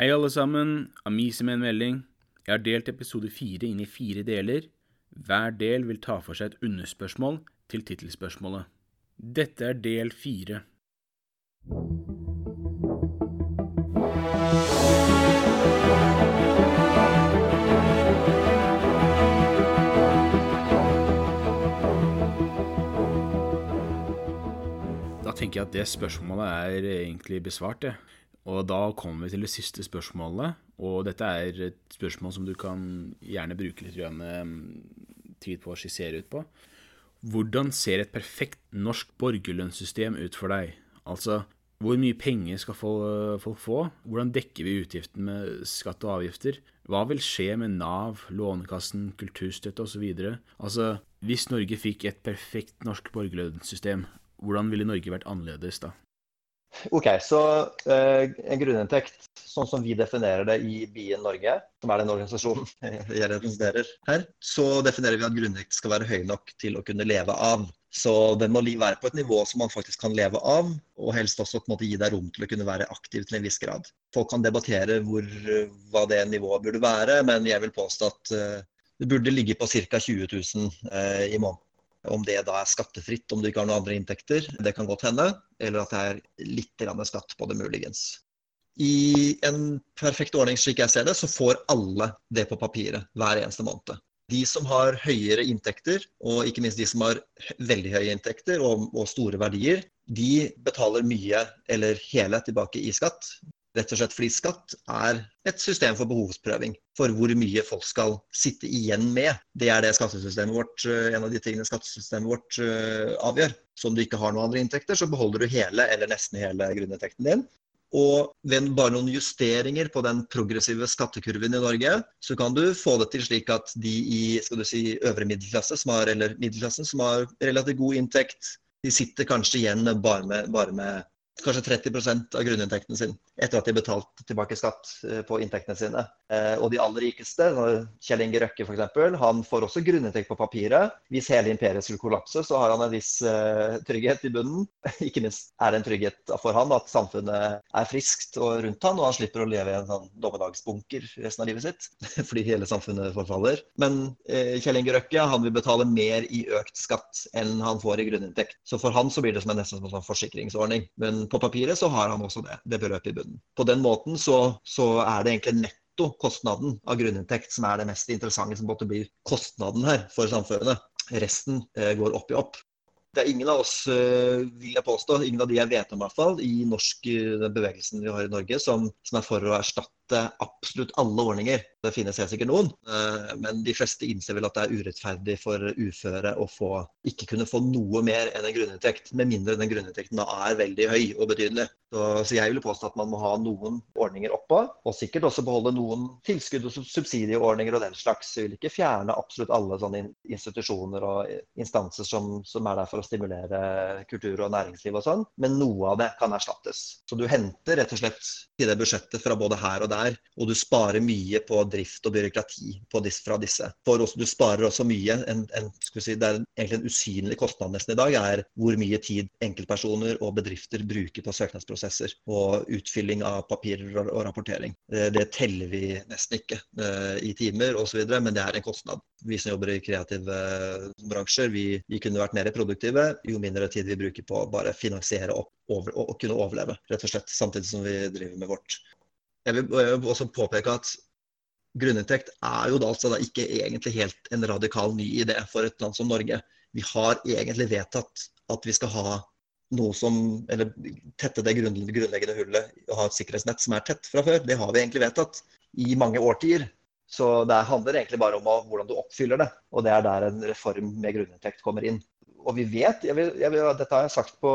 Hei, alle sammen. Amise med en melding. Jeg har delt episode fire inn i fire deler. Hver del vil ta for seg et underspørsmål til tittelspørsmålet. Dette er del fire. Da tenker jeg at det spørsmålet er egentlig besvart, det. Og da kommer vi til det siste spørsmålet. Og dette er et spørsmål som du kan gjerne bruke litt eh, tid på å skissere ut på. Hvordan ser et perfekt norsk borgerlønnssystem ut for deg? Altså, hvor mye penger skal folk få? Hvordan dekker vi utgiftene med skatt og avgifter? Hva vil skje med Nav, Lånekassen, kulturstøtte osv.? Altså, hvis Norge fikk et perfekt norsk borgerlønnssystem, hvordan ville Norge vært annerledes da? Ok, så eh, En grunninntekt, sånn som vi definerer det i Bien Norge, som er den organisasjonen jeg representerer her, så definerer vi at grunninntekt skal være høy nok til å kunne leve av. Så den må være på et nivå som man faktisk kan leve av, og helst også på en måte gi deg rom til å kunne være aktiv til en viss grad. Folk kan debattere hvor, hva det nivået burde være, men jeg vil påstå at eh, det burde ligge på ca. 20 000 eh, i måneden. Om det da er skattefritt om du ikke har noen andre inntekter, det kan godt hende. Eller at det er litt skatt på det, muligens. I en perfekt ordning slik jeg ser det, så får alle det på papiret hver eneste måned. De som har høyere inntekter, og ikke minst de som har veldig høye inntekter og, og store verdier, de betaler mye eller hele tilbake i skatt. Rett og slett fordi skatt er et system for behovsprøving. For hvor mye folk skal sitte igjen med. Det er det skattesystemet vårt, eh, en av de tingene skattesystemet vårt uh, avgjør. Så om du ikke har noen andre inntekter, så beholder du hele eller nesten hele grunninntekten din. Og ved bare noen justeringer på den progressive skattekurven i Norge, så kan du få det til slik at de i skal du si, øvre middelklasse, som har, eller middelklassen, som har relativt god inntekt, de sitter kanskje igjen bare med, bare med kanskje 30% av grunninntekten sin etter at de har betalt tilbake skatt eh, på inntektene sine. Eh, og de aller rikeste, Kjell Inge Røkke f.eks., han får også grunninntekt på papiret. Hvis hele imperiet skulle kollapse, så har han en viss uh, trygghet i bunnen. Ikke minst er det en trygghet for han at samfunnet er friskt og rundt han, og han slipper å leve i en sånn dommedagsbunker resten av livet sitt fordi hele samfunnet forfaller. Men Kjell Inge Røkke han vil betale mer i økt skatt enn han får i grunninntekt. Så for han så blir det som en nesten som en forsikringsordning. Men på papiret så har han også det, det beløpet i bunnen. På den måten så, så er det egentlig netto kostnaden av grunninntekt som er det mest interessante, som måtte bli kostnaden her for samfunnet. Resten eh, går opp i opp. Det er ingen av oss, eh, vil jeg påstå, ingen av de jeg vet om i hvert fall, i norsk, eh, den bevegelsen vi har i Norge, som, som er for å erstatte absolutt alle ordninger. Det finnes helt sikkert noen, eh, men de fleste innser vel at det er urettferdig for uføre å få, ikke kunne få noe mer enn en grunninntekt, med mindre den grunninntekten da er veldig høy og betydelig. Så, så, jeg vil påstå at man må ha noen ordninger oppå, og sikkert også beholde noen tilskudd og subsidieordninger og den slags. Vi vil ikke fjerne absolutt alle sånne institusjoner og instanser som, som er der for å stimulere kultur og næringsliv og sånn, men noe av det kan erstattes. Så du henter rett og slett til det budsjettet fra både her og der, og du sparer mye på drift og byråkrati disse, fra disse. For også, du sparer også mye. En, en, si, det er egentlig en usynlig kostnad nesten i dag, er hvor mye tid enkeltpersoner og bedrifter bruker på søknadsprosesser og utfylling av papirer og, og rapportering. Det, det, teller vi nesten ikke uh, i timer osv., men det er en kostnad. Vi som jobber i kreative uh, bransjer, vi, vi, kunne vært mer produktive jo mindre tid vi bruker på å bare finansiere opp over, og kunne overleve, rett og slett, samtidig som vi driver med vårt. Jeg vil, også påpeke at grunninntekt er jo da altså da ikke egentlig helt en radikal ny idé for et land som Norge. Vi har egentlig vedtatt at vi skal ha noe som Eller tette det grunnleggende hullet og ha et sikkerhetsnett som er tett fra før. Det har vi egentlig vedtatt i mange årtier. Så det handler egentlig bare om hvordan du oppfyller det. Og det er der en reform med grunninntekt kommer inn. Og vi vet, jeg vil, jeg vil, dette har jeg sagt på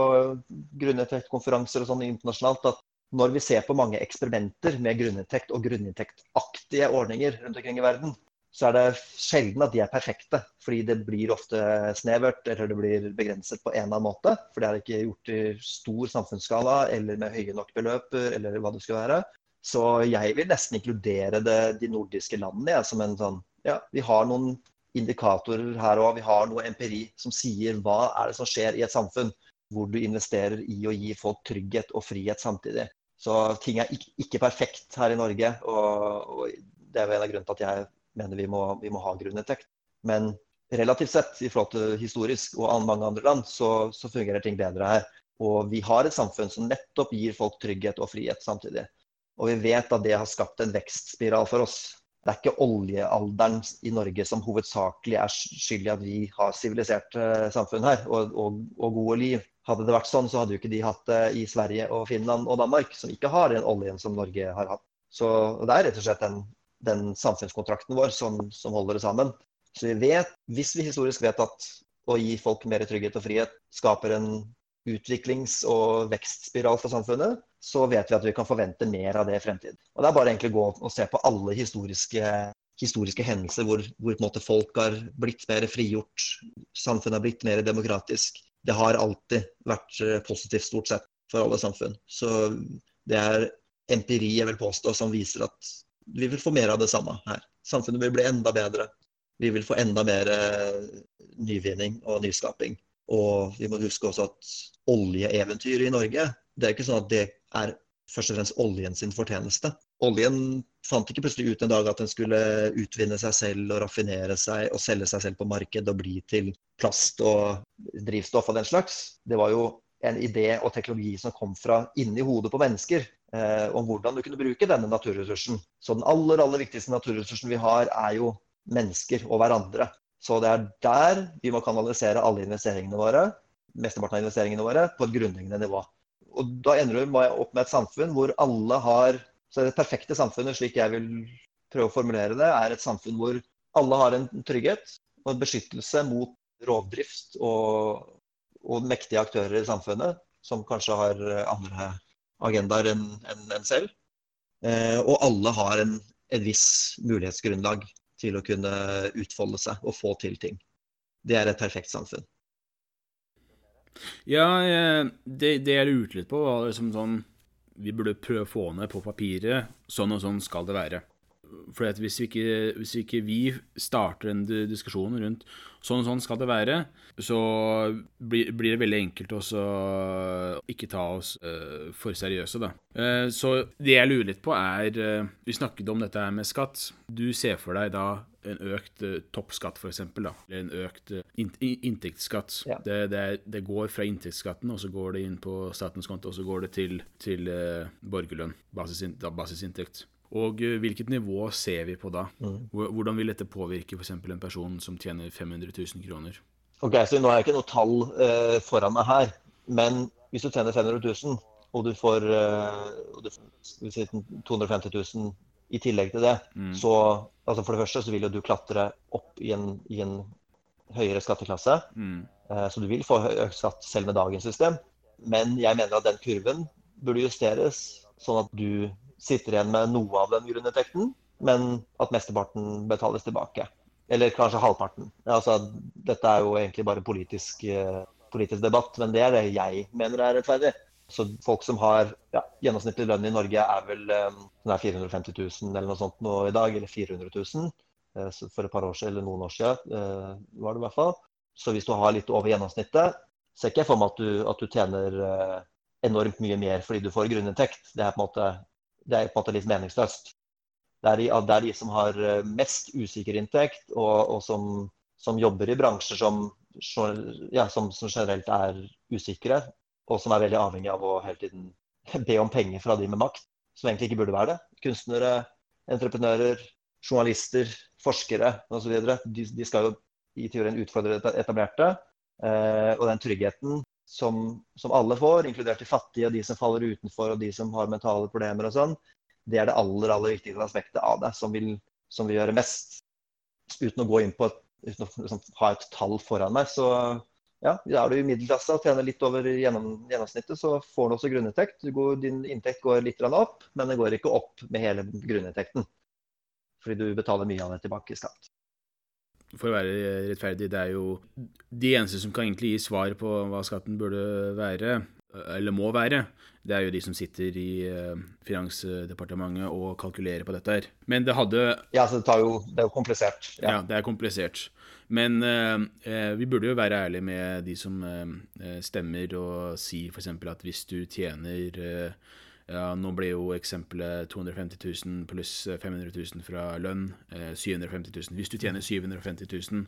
grunninntektkonferanser og sånn internasjonalt, at når vi ser på mange eksperimenter med grunninntekt og grunninntektaktige ordninger rundt omkring i verden, så er det sjelden at de er perfekte. Fordi det blir ofte snevert eller det blir begrenset på en eller annen måte. For det er ikke gjort i stor samfunnsskala eller med høye nok beløp eller hva det skal være. Så jeg vil nesten inkludere det, de nordiske landene ja, som en sånn Ja, vi har noen indikatorer her òg. Vi har noe empiri som sier hva er det som skjer i et samfunn hvor du investerer i å gi folk trygghet og frihet samtidig. Så ting er ikke, ikke perfekt her i Norge. Og, og, det er en av grunnene til at jeg mener vi må, vi må ha grunninntekt. Men relativt sett, i forhold til historisk og mange andre land, så, så fungerer ting bedre her. Og vi har et samfunn som nettopp gir folk trygghet og frihet samtidig. Og vi vet at det har skapt en vekstspiral for oss. Det er ikke oljealderen i Norge som hovedsakelig er skyld i at vi har sivilisert eh, samfunn her og, og, og, gode liv. Hadde det vært sånn, så hadde jo ikke de hatt det i Sverige og Finland og Danmark, som ikke har den oljen som Norge har hatt. Så det er rett og slett den, den samfunnskontrakten vår som, som holder det sammen. Så vi vet, hvis vi historisk vet at å gi folk mer trygghet og frihet skaper en utviklings- og vekstspiral for samfunnet, så vet vi at vi kan forvente mer av det i fremtiden. Og Det er bare egentlig å gå og se på alle historiske, historiske hendelser hvor, hvor folk har blitt mer frigjort, samfunnet har blitt mer demokratisk. Det har alltid vært eh, positivt, stort sett, for alle samfunn. Så det er empiri jeg vil påstå, som viser at vi vil få mer av det samme her. Samfunnet vil bli enda bedre vi vil få enda mer eh, nyvinning og nyskaping. Og vi må huske også at oljeeventyret i Norge, det er ikke sånn at det er først og fremst oljen sin fortjeneste. Oljen fant ikke plutselig ut en dag at den skulle utvinne seg selv og raffinere seg og selge seg selv på marked og bli til plast og drivstoff og den slags. Det var jo en idé og teknologi som kom fra inni hodet på mennesker. Eh, om hvordan du kunne bruke denne naturressursen. Så den aller, aller viktigste naturressursen vi har, er jo mennesker og hverandre. Så det er der vi må kanalisere alle investeringene våre, mesteparten av investeringene våre, på et grunnleggende nivå. Og da ender du opp med et samfunn hvor alle har Så det perfekte samfunnet, slik jeg vil prøve å formulere det, er et samfunn hvor alle har en trygghet og en beskyttelse mot rovdrift og, og mektige aktører i samfunnet, som kanskje har andre agendaer enn en, en selv. Eh, og alle har en, en viss mulighetsgrunnlag til å kunne utfolde seg og få til ting. Det er et perfekt samfunn. Ja, det, det jeg lurte litt på, var liksom sånn Vi burde prøve å få ned på papiret sånn og sånn skal det være. For hvis, vi ikke, hvis ikke vi starter en diskusjon rundt sånn og sånn skal det være, så blir, blir det veldig enkelt å ikke ta oss uh, for seriøse, da. Uh, så det jeg lurer litt på, er uh, Vi snakket om dette her med skatt. Du ser for deg da en økt toppskatt, f.eks., eller en økt in inntektsskatt. Ja. Det, det, det, går fra inntektsskatten, og så går det inn på statens konto, og så går det til, til borgerlønn, basisinntekt. Og eh, hvilket nivå ser vi på da? Mm. Hvordan vil dette påvirke f.eks. en person som tjener 500 000 kroner? Ok, så Nå har jeg ikke noe tall eh, foran meg her, men hvis du tjener 500 000 og du får, eh, du får 250 000 i tillegg til det, mm. så altså for det første så vil jo du klatre opp i en, i en høyere skatteklasse. Mm. Eh, så du vil få økt skatt selv med dagens system. Men jeg mener at den kurven burde justeres sånn at du sitter igjen med noe av den grunninntekten, men at mesteparten betales tilbake. Eller kanskje halvparten. Altså, dette er jo egentlig bare politisk, eh, politisk debatt, men det er det jeg mener er rettferdig. Så folk som har ja, gjennomsnittlig lønn i Norge er vel um, er 450 000 eller noe sånt nå i dag, eller 400 000. Uh, for et par år siden, eller noen år siden var det i hvert fall. Så hvis du har litt over gjennomsnittet, ser ikke jeg for meg at du, at du tjener enormt mye mer fordi du får grunninntekt. Det er på en måte det er på en måte litt meningsløst. Det er de, det er de som har eh, mest usikker inntekt, og, og som, som, jobber i bransjer som, ja, som, som, generelt er usikre, og som er veldig avhengig av å hele tiden be om penger fra de med makt, som egentlig ikke burde være det. Kunstnere, entreprenører, journalister, forskere osv. De, de skal jo i teorien utfordre det etablerte. Eh, og den tryggheten som, som, alle får, inkludert de fattige og de som faller utenfor og de som har mentale problemer og sånn, det er det aller aller viktigste aspektet av det som vil, som vil gjøre mest. Uten å gå inn på et, uten å liksom, ha et tall foran meg, så ja, er du i middelklasse og tjener litt over gjennom, gjennomsnittet, så får du også grunninntekt. din inntekt går litt opp, men det går ikke opp med hele grunninntekten. Fordi du betaler mye av det tilbake i skatt for å være rettferdig, det er jo de eneste som kan egentlig gi svar på hva skatten burde være, eller må være, det er jo de som sitter i uh, Finansdepartementet og kalkulerer på dette her. Men det hadde Ja, så det, jo, det er jo komplisert. Ja. ja. det er komplisert. Men uh, uh, vi burde jo være ærlige med de som stemmer, og si f.eks. at hvis du tjener Ja, nå ble jo eksempelet 250 000 pluss 500 000 fra lønn. 750 000. Hvis du tjener 750 000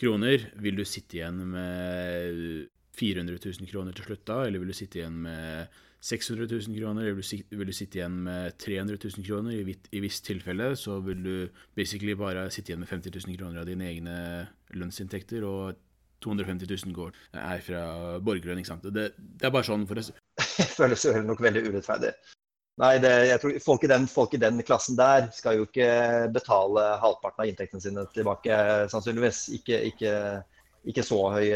kroner, vil du sitte igjen med 400 000 kroner til slutt da, eller vil du sitte igjen med 600 000 kroner, eller vil du sitte igjen med 300 000 kroner? I, i visst tilfelle så vil du basically bare sitte igjen med 50 000 kroner av dine egne lønnsinntekter, og 250 000 går er fra borgerlønn. ikke sant? Det, det, er bare sånn for oss. Føles jo nok veldig urettferdig. Nei, det, jeg tror folk i, den, folk i, den, klassen der skal jo ikke betale halvparten av inntektene sine tilbake, sannsynligvis. Ikke, ikke ikke så høy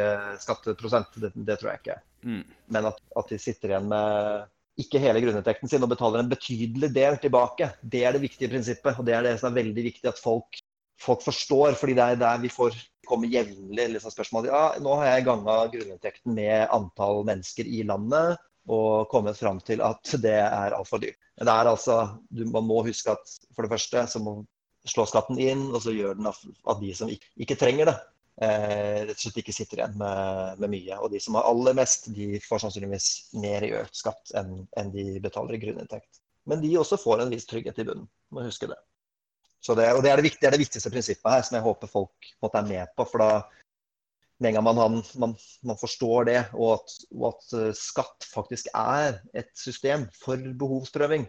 skatteprosent, det, det, tror jeg ikke. Mm. Men at, at, de sitter igjen med ikke hele grunninntekten sin og betaler en betydelig del tilbake, det er det viktige prinsippet. Og det er det som er veldig viktig at folk, folk forstår. fordi det er der vi får komme jevnlig liksom spørsmål. Ja, nå har jeg ganga grunninntekten med antall mennesker i landet og kommet fram til at det er altfor dyrt. Det er altså, du, Man må huske at for det første så må slå skatten inn, og så gjør den at de som ikke, ikke trenger det, eh, rett og slett ikke sitter igjen med, med, mye. Og de som har aller mest, de får sannsynligvis mer i økt skatt enn, enn de betaler i grunninntekt. Men de også får en viss trygghet i bunnen. Må huske det. det og det er det, viktig, det er det, viktigste prinsippet her, som jeg håper folk måtte, er med på. for da med en gang man, man, man forstår det, og at, og at, eh, skatt faktisk er et system for behovsprøving,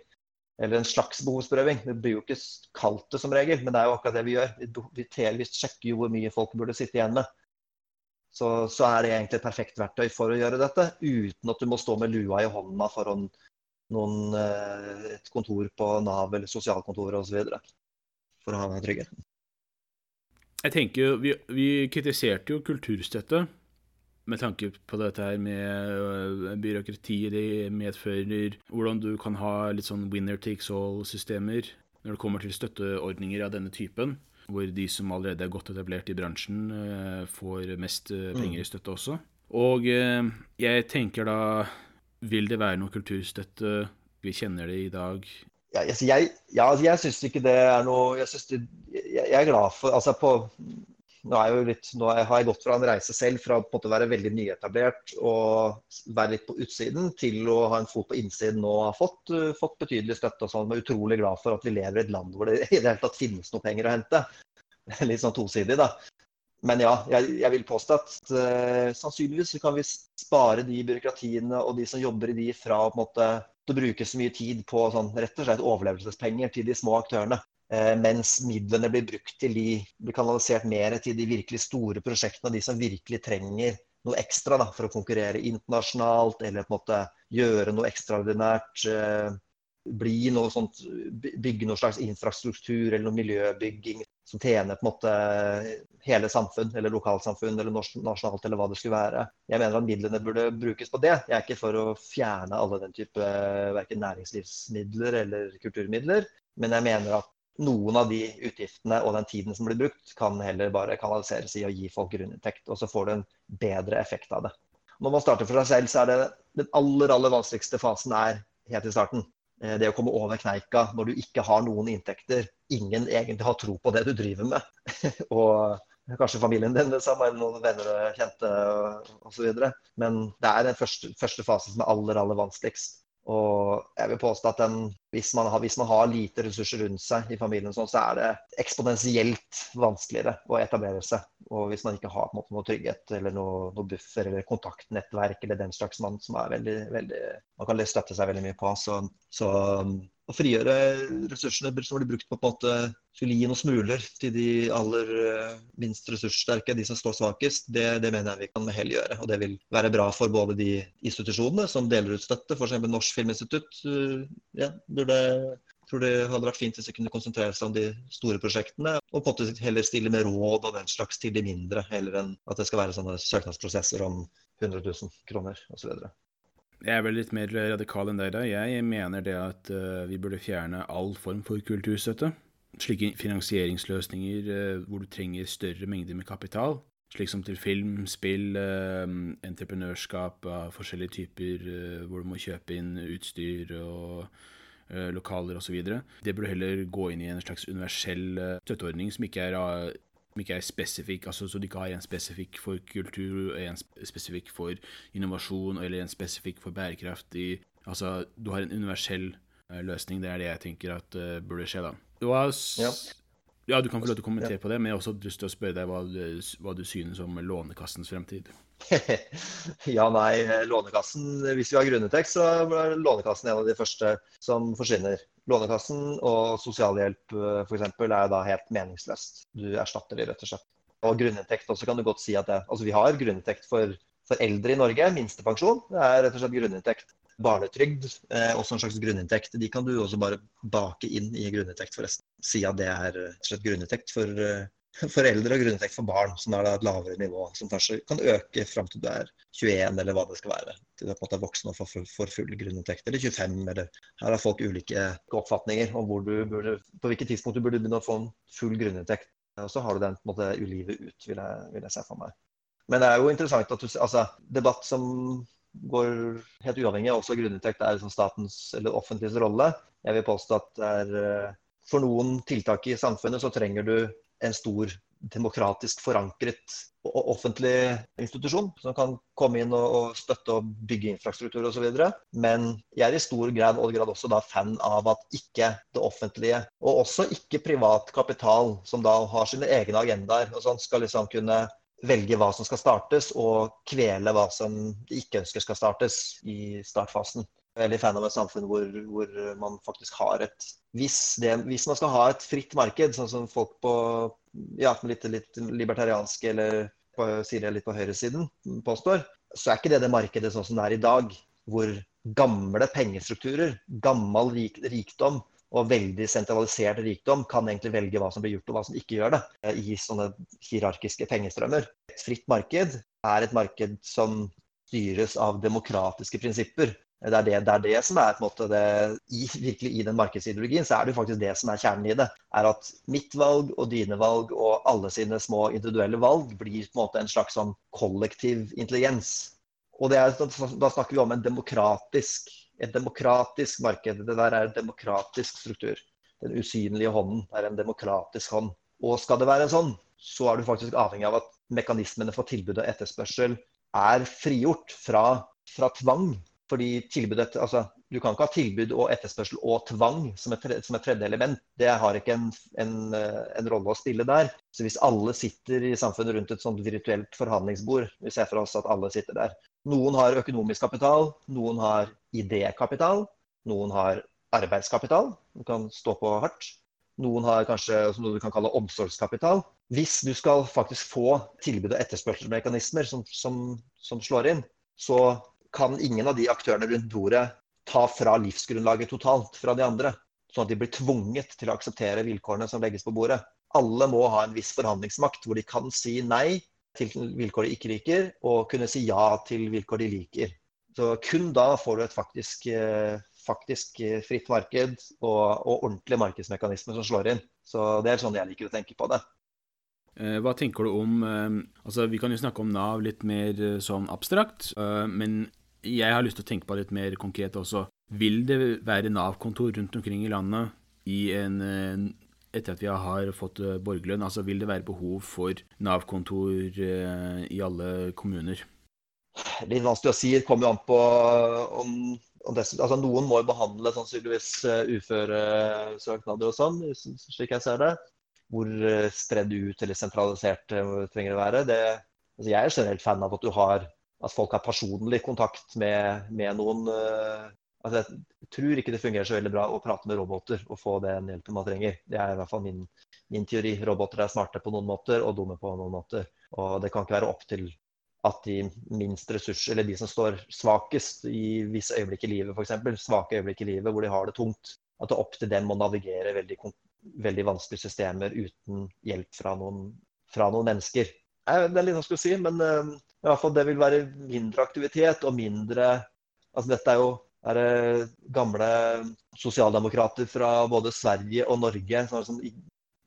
eller en slags behovsprøving. Det blir jo ikke kalt det som regel, men det er jo akkurat det vi gjør. Vi, vi sjekker jo hvor mye folk burde sitte igjen med. Så, så, er det egentlig et perfekt verktøy for å gjøre dette, uten at du må stå med lua i hånda foran noen, eh, et kontor på Nav eller sosialkontoret osv. For å ha den tryggheten. Jeg tenker, vi, vi kritiserte jo kulturstøtte med tanke på dette her med øh, byråkratiet det medfører, hvordan du kan ha litt sånn winner takes all-systemer når det kommer til støtteordninger av denne typen, hvor de som allerede er godt etablert i bransjen, øh, får mest øh, mm. penger i støtte også. Og jeg tenker da Vil det være noe kulturstøtte? Vi kjenner det i dag. Altså jeg, ja, altså jeg syns ikke det er noe Jeg, det, jeg, jeg er glad for Altså på nå, litt, nå, har jeg gått fra en reise selv fra å være veldig nyetablert og være litt på utsiden, til å ha en fot på innsiden og ha fått, uh, fått betydelig støtte. og sånn. Jeg er utrolig glad for at vi lever i et land hvor det i det hele tatt finnes noe penger å hente. Litt sånn tosidig, da. Men ja, jeg, jeg vil påstå at uh, sannsynligvis kan vi spare de byråkratiene og de som jobber i de, fra på en måte, å bruke så mye tid på sånn, rett og slett overlevelsespenger til de små aktørene. Eh, mens midlene blir brukt til de blir kanalisert mer til de virkelig store prosjektene, de som virkelig trenger noe ekstra da, for å konkurrere internasjonalt, eller på en måte gjøre noe ekstraordinært. Eh, noe sånt, Bygge noe slags infrastruktur eller noe miljøbygging som tjener på en måte hele samfunn, eller lokalsamfunn, eller nasjonalt, eller hva det skulle være. Jeg mener at midlene burde brukes på det. Jeg er ikke for å fjerne alle den type verken næringslivsmidler eller kulturmidler. Men jeg mener at noen av de utgiftene og den tiden som blir brukt, kan heller bare kanaliseres i å gi folk grunninntekt. Og så får du en bedre effekt av det. Når man starter for seg selv, så er det den aller, aller vanskeligste fasen er helt i starten. Eh, det å komme over kneika når du ikke har noen inntekter. Ingen egentlig har tro på det du driver med. og kanskje familien din samme, eller noen venner og kjente osv. Men det er den første, første fasen som er aller, aller vanskeligst. Og jeg vil påstå at den, hvis, man har, hvis, man har, lite ressurser rundt seg i familien, sånn, så er det eksponentielt vanskeligere å etablere seg. Og hvis man ikke har måte, noe trygghet eller noe, noe, buffer eller kontaktnettverk eller den slags mann som veldig, veldig Man kan støtte seg veldig mye på. Så, så å frigjøre ressursene som blir brukt på, på en måte skulle gi noen smuler til de aller eh, minst ressurssterke, de som står svakest, det, det, mener jeg vi kan med hell gjøre. Og det vil være bra for både de institusjonene som deler ut støtte, f.eks. Norsk Filminstitutt. Eh, ja, burde tror det hadde vært fint hvis de kunne konsentrere seg om de store prosjektene, og på en måte heller stille med råd og den slags til de mindre, heller enn at det skal være sånne søknadsprosesser om 100 000 kroner osv. Jeg er vel litt mer radikal enn deg. da. Jeg mener det at uh, vi burde fjerne all form for kulturstøtte. Slike finansieringsløsninger uh, hvor du trenger større mengder med kapital, slik som til film, spill, uh, entreprenørskap av forskjellige typer, hvor du må kjøpe inn utstyr og lokaler osv. Det burde heller gå inn i en slags universell støtteordning som ikke er ikke er spesifikk, altså så du ikke har en spesifikk for kultur, en spesifikk for innovasjon eller en spesifikk for bærekraft i Altså, du har en universell løsning. Det er det jeg tenker at uh, burde skje, da. Hva, ja. ja. du kan få lov til å kommentere ja. på det, men jeg har også lyst til å spørre deg hva, hva du synes om Lånekassens fremtid. ja, nei, Lånekassen Hvis vi har grunninntekt, så er Lånekassen en av de første som forsvinner. Lånekassen og sosialhjelp f.eks. er da helt meningsløst. Du erstatter de rett og slett. Og grunninntekt også kan du godt si at det Altså vi har grunninntekt for, for eldre i Norge. Minstepensjon det er rett og slett grunninntekt. Barnetrygd, eh, også en slags grunninntekt. De kan du også bare bake inn i grunninntekt, forresten. Si at det er rett og slett grunninntekt for, eh, for eldre og grunninntekt for barn, som er et lavere nivå. Som kanskje kan øke fram til du er 21, eller hva det skal være. Til du er på en måte voksen og får full, grunninntekt. Eller 25, eller Her har folk ulike oppfatninger om hvor du burde, på hvilket tidspunkt du burde begynne å få en full grunninntekt. Og så har du den på en måte i livet ut, vil jeg, vil jeg se for meg. Men det er jo interessant at du altså, debatt som går helt uavhengig av også grunninntekt, er liksom statens eller offentliges rolle. Jeg vil påstå at det er eh, for noen tiltak i samfunnet så trenger du en stor demokratisk forankret offentlig institusjon som kan komme inn og støtte og bygge infrastruktur osv. Men jeg er i stor grad, og grad også da fan av at ikke det offentlige, og også ikke privat kapital, som da har sine egne agendaer, og sånn, skal liksom kunne velge hva som skal startes, og kvele hva som de ikke ønsker skal startes i startfasen. Jeg veldig fan av et samfunn hvor, hvor man faktisk har et hvis, det, hvis, man skal ha et fritt marked, sånn som folk på ja, litt, litt libertarianske eller på, sier det litt på høyresiden påstår, så er ikke det det markedet sånn som det er i dag, hvor gamle pengestrukturer, gammel rik, rikdom og veldig sentralisert rikdom kan egentlig velge hva som blir gjort og hva som ikke gjør det, i sånne hierarkiske pengestrømmer. Et fritt marked er et marked som styres av demokratiske prinsipper. Det er det, det, er det som er på en måte det, i, virkelig i den markedsideologien, så er det jo faktisk det som er kjernen i det. er At mitt valg og dine valg og alle sine små individuelle valg blir på en måte en slags sånn kollektiv intelligens. Og er, da snakker vi om en demokratisk, et demokratisk marked. Det der er en demokratisk struktur. Den usynlige hånden er en demokratisk hånd. Og skal det være sånn, så er du faktisk avhengig av at mekanismene for tilbud og etterspørsel er frigjort fra, fra tvang fordi tilbudet, altså, Du kan ikke ha tilbud og etterspørsel og tvang som et, som et tredje element. Det har ikke en, en, en, rolle å spille der. Så Hvis alle sitter i samfunnet rundt et sånt virtuelt forhandlingsbord, vi ser for oss at alle sitter der. Noen har økonomisk kapital, noen har idékapital, noen har arbeidskapital. Du kan stå på hardt. Noen har kanskje noe du kan kalle omsorgskapital. Hvis du skal faktisk få tilbud og etterspørselsmekanismer som, som, som slår inn, så kan ingen av de aktørene rundt bordet ta fra livsgrunnlaget totalt fra de andre. Sånn at de blir tvunget til å akseptere vilkårene som legges på bordet. Alle må ha en viss forhandlingsmakt hvor de kan si nei til vilkår de ikke liker, og kunne si ja til vilkår de liker. Så kun da får du et faktisk, eh, faktisk fritt marked og, og ordentlige markedsmekanismer som slår inn. Så det er sånn jeg liker å tenke på det. Eh, hva tenker du om eh, Altså, vi kan jo snakke om Nav litt mer sånn abstrakt, men jeg har lyst til å tenke på litt mer konkret også. Vil det være Nav-kontor rundt omkring i landet i en, eh, etter at vi har fått eh, borgerlønn? Altså vil det være behov for Nav-kontor eh, i alle kommuner? Litt vanskelig å si. Det kommer jo an på om, om det, altså Noen må jo behandle sannsynligvis uføresøknader og sånn, slik jeg ser det. Hvor spredd ut eller sentralisert trenger det være. Det, altså jeg er generelt fan av at du har at folk har personlig kontakt med, med noen. Uh, altså jeg tror ikke det fungerer så veldig bra å prate med roboter og få den hjelpen man trenger. Det er i hvert fall min, min teori. Roboter er smarte på noen måter og dumme på noen måter. Og det kan ikke være opp til at de minst ressurser, eller de som står svakest i visse øyeblikk i livet, f.eks., svake øyeblikk i livet hvor de har det tungt, at det er opp til dem å navigere veldig, veldig vanskelige systemer uten hjelp fra noen, fra noen mennesker. Det er litt vanskelig å si, men uh, i hvert fall det vil være mindre aktivitet og mindre altså Dette er jo er det gamle sosialdemokrater fra både Sverige og Norge som,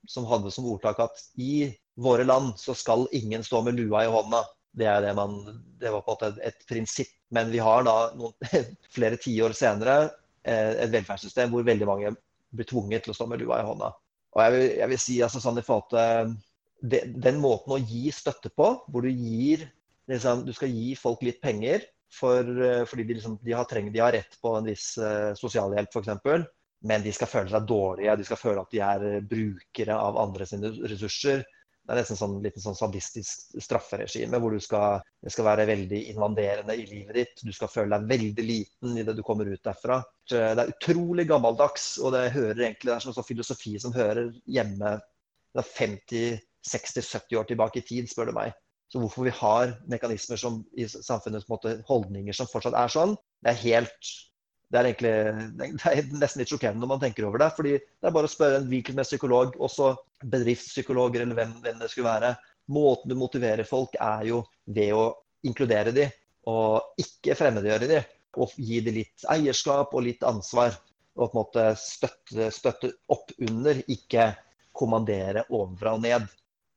som, hadde som ordtak at i våre land så skal ingen stå med lua i hånda. Det, det, man, det var på en måte et, prinsipp. Men vi har da noen, flere tiår senere eh, et velferdssystem hvor veldig mange blir tvunget til å stå med lua i hånda. Og jeg vil, jeg vil si altså sånn i forhold til det, den måten å gi støtte på, hvor du gir liksom, Du skal gi folk litt penger, For, fordi de, liksom, de, har treng, de, har rett på en viss uh, sosialhjelp, f.eks. Men de skal føle seg dårlige, de skal føle at de er brukere av andre sine ressurser. Det er nesten sånn liten sånn sadistisk strafferegime hvor du skal, det skal være veldig invaderende i livet ditt. Du skal føle deg veldig liten idet du kommer ut derfra. Det er utrolig gammeldags, og det hører egentlig, det er sånn filosofi som hører hjemme 50-60-70 år tilbake i tid, spør du meg. Så hvorfor vi har mekanismer som, i samfunnets måte, holdninger som fortsatt er sånn, det er helt det er, egentlig, det er nesten litt sjokkerende når man tenker over det. fordi Det er bare å spørre en hvilken med psykolog, også bedriftspsykologer eller hvem, hvem, det skulle være. Måten du motiverer folk er jo ved å inkludere de, og ikke fremmedgjøre de. Og gi de litt eierskap og litt ansvar. Og på en måte støtte, støtte opp under, ikke kommandere ovenfra og ned.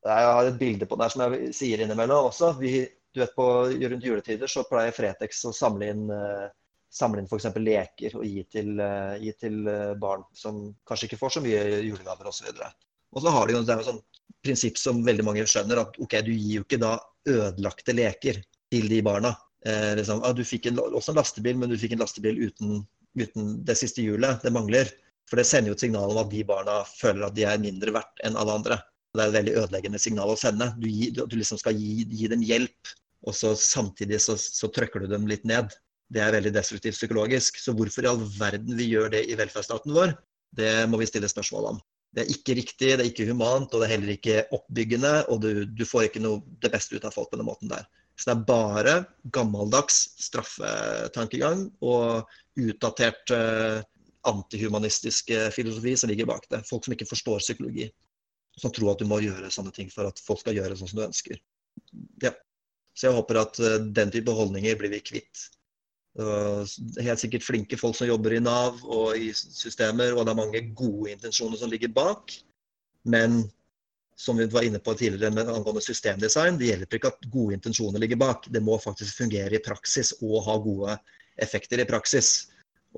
Jeg har et bilde på det her som jeg sier innimellom også. Vi, du vet, på, Rundt juletider så pleier Fretex å samle inn uh, samle inn f.eks. leker og gi til, uh, gi til uh, barn som kanskje ikke får så mye julegaver osv. Og, og så har de jo et sånt prinsipp som veldig mange skjønner, at ok, du gir jo ikke da ødelagte leker til de barna. Eh, liksom, ah, du fikk en, også en lastebil, men du fikk en lastebil uten, uten det siste hjulet. Det mangler. For det sender jo et signal om at de barna føler at de er mindre verdt enn alle andre. Det er et veldig ødeleggende signal å sende. Du, du, liksom skal gi, gi, dem hjelp, og så samtidig så, så trykker du dem litt ned det er veldig destruktivt psykologisk. Så hvorfor i all verden vi gjør det i velferdsstaten vår, det må vi stille spørsmål om. Det er ikke riktig, det er ikke humant, og det er heller ikke oppbyggende. Og du, du får ikke noe, det beste ut av folk på den måten der. Så det er bare gammeldags straffetankegang og utdatert uh, antihumanistisk filosofi som ligger bak det. Folk som ikke forstår psykologi. Som tror at du må gjøre sånne ting for at folk skal gjøre sånn som du ønsker. Ja. Så jeg håper at uh, den type holdninger blir vi kvitt helt sikkert flinke folk som jobber i Nav og i systemer, og det er mange gode intensjoner som ligger bak. Men som vi var inne på tidligere angående systemdesign, det hjelper ikke at gode intensjoner ligger bak. Det må faktisk fungere i praksis og ha gode effekter i praksis.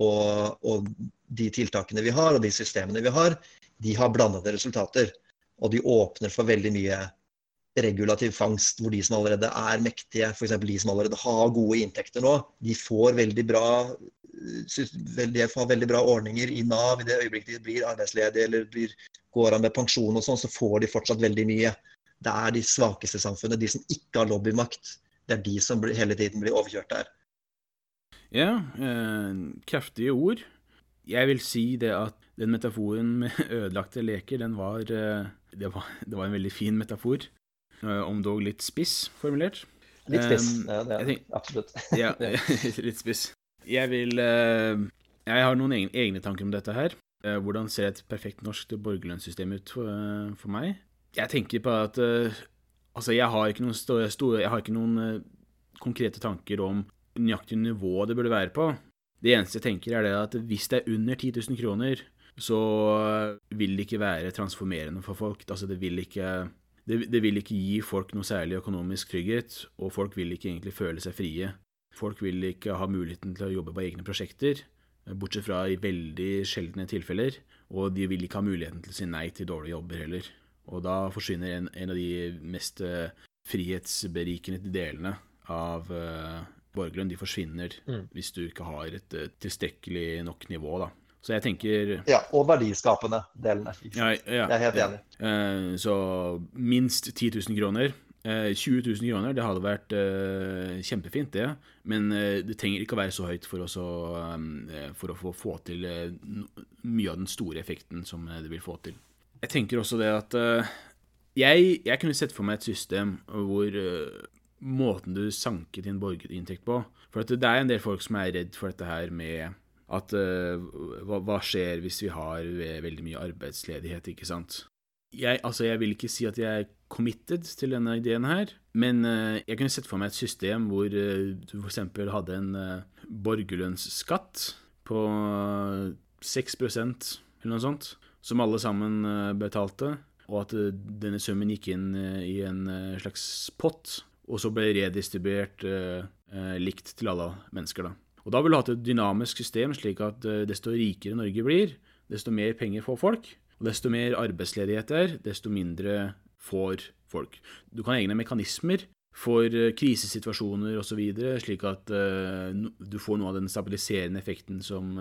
Og, og de tiltakene vi har, og de systemene vi har, de har blandede resultater. Og de åpner for veldig mye regulativ fangst, hvor de som allerede er mektige, f.eks. de som allerede har gode inntekter nå, de får veldig bra, de får veldig bra ordninger i Nav i det øyeblikket de blir arbeidsledige eller blir, går av med pensjon og sånn, så får de fortsatt veldig mye. Det er de svakeste i samfunnet, de som ikke har lobbymakt. Det er de som hele tiden blir overkjørt der. Ja, eh, kraftige ord. Jeg vil si det at den metaforen med ødelagte leker, den var, eh, det var, det var en veldig fin metafor. Eh, om dog litt spiss formulert. Litt spiss, um, ja, det er tenk, absolutt. ja, litt spiss. Jeg vil uh, Jeg har noen egne, egne, tanker om dette her. Uh, hvordan ser et perfekt norsk borgerlønnssystem ut for, for, meg? Jeg tenker på at Altså, jeg har ikke noen, store, store, jeg har ikke noen konkrete tanker om nøyaktig nivå det burde være på. Det eneste jeg tenker, er det at hvis det er under 10 000 kroner, så vil det ikke være transformerende for folk. Altså, det vil ikke det, det, vil ikke gi folk noe særlig økonomisk trygghet, og folk vil ikke egentlig føle seg frie. Folk vil ikke ha muligheten til å jobbe på egne prosjekter, bortsett fra i veldig sjeldne tilfeller. Og de vil ikke ha muligheten til å si nei til dårlige jobber heller. Og da forsvinner en, en av de mest uh, frihetsberikende delene av uh, borgerlønn. De forsvinner mm. hvis du ikke har et uh, tilstrekkelig nok nivå da, så jeg tenker Ja, og verdiskapende delene. Ja, ja, jeg er helt enig. Uh, så minst 10 000 kroner. Uh, 20 000 kroner, det hadde vært uh, kjempefint, det. Men det trenger ikke å være så høyt for, um, for å få, få til mye av den store effekten som det vil få til. Jeg tenker også det at jeg, jeg, kunne sett for meg et system hvor måten du sanket din borgerinntekt på For det er en del folk som er redd for dette her med at uh, hva, hva, skjer hvis vi har veldig mye arbeidsledighet, ikke sant? Jeg, altså, jeg vil ikke si at jeg er committed til denne ideen her, men uh, jeg kunne sett for meg et system hvor du f.eks. hadde en borgerlønnsskatt på 6% eller noe sånt, som alle sammen betalte, og at denne summen gikk inn i en slags pott, og så ble redistribuert likt til alle mennesker, da. Og Da vil du ha et dynamisk system, slik at eh, desto rikere Norge blir, desto mer penger får folk. Og desto mer arbeidsledighet er, desto mindre får folk. Du kan ha egne mekanismer for eh, krisesituasjoner osv., slik at uh, du får noe av den stabiliserende effekten som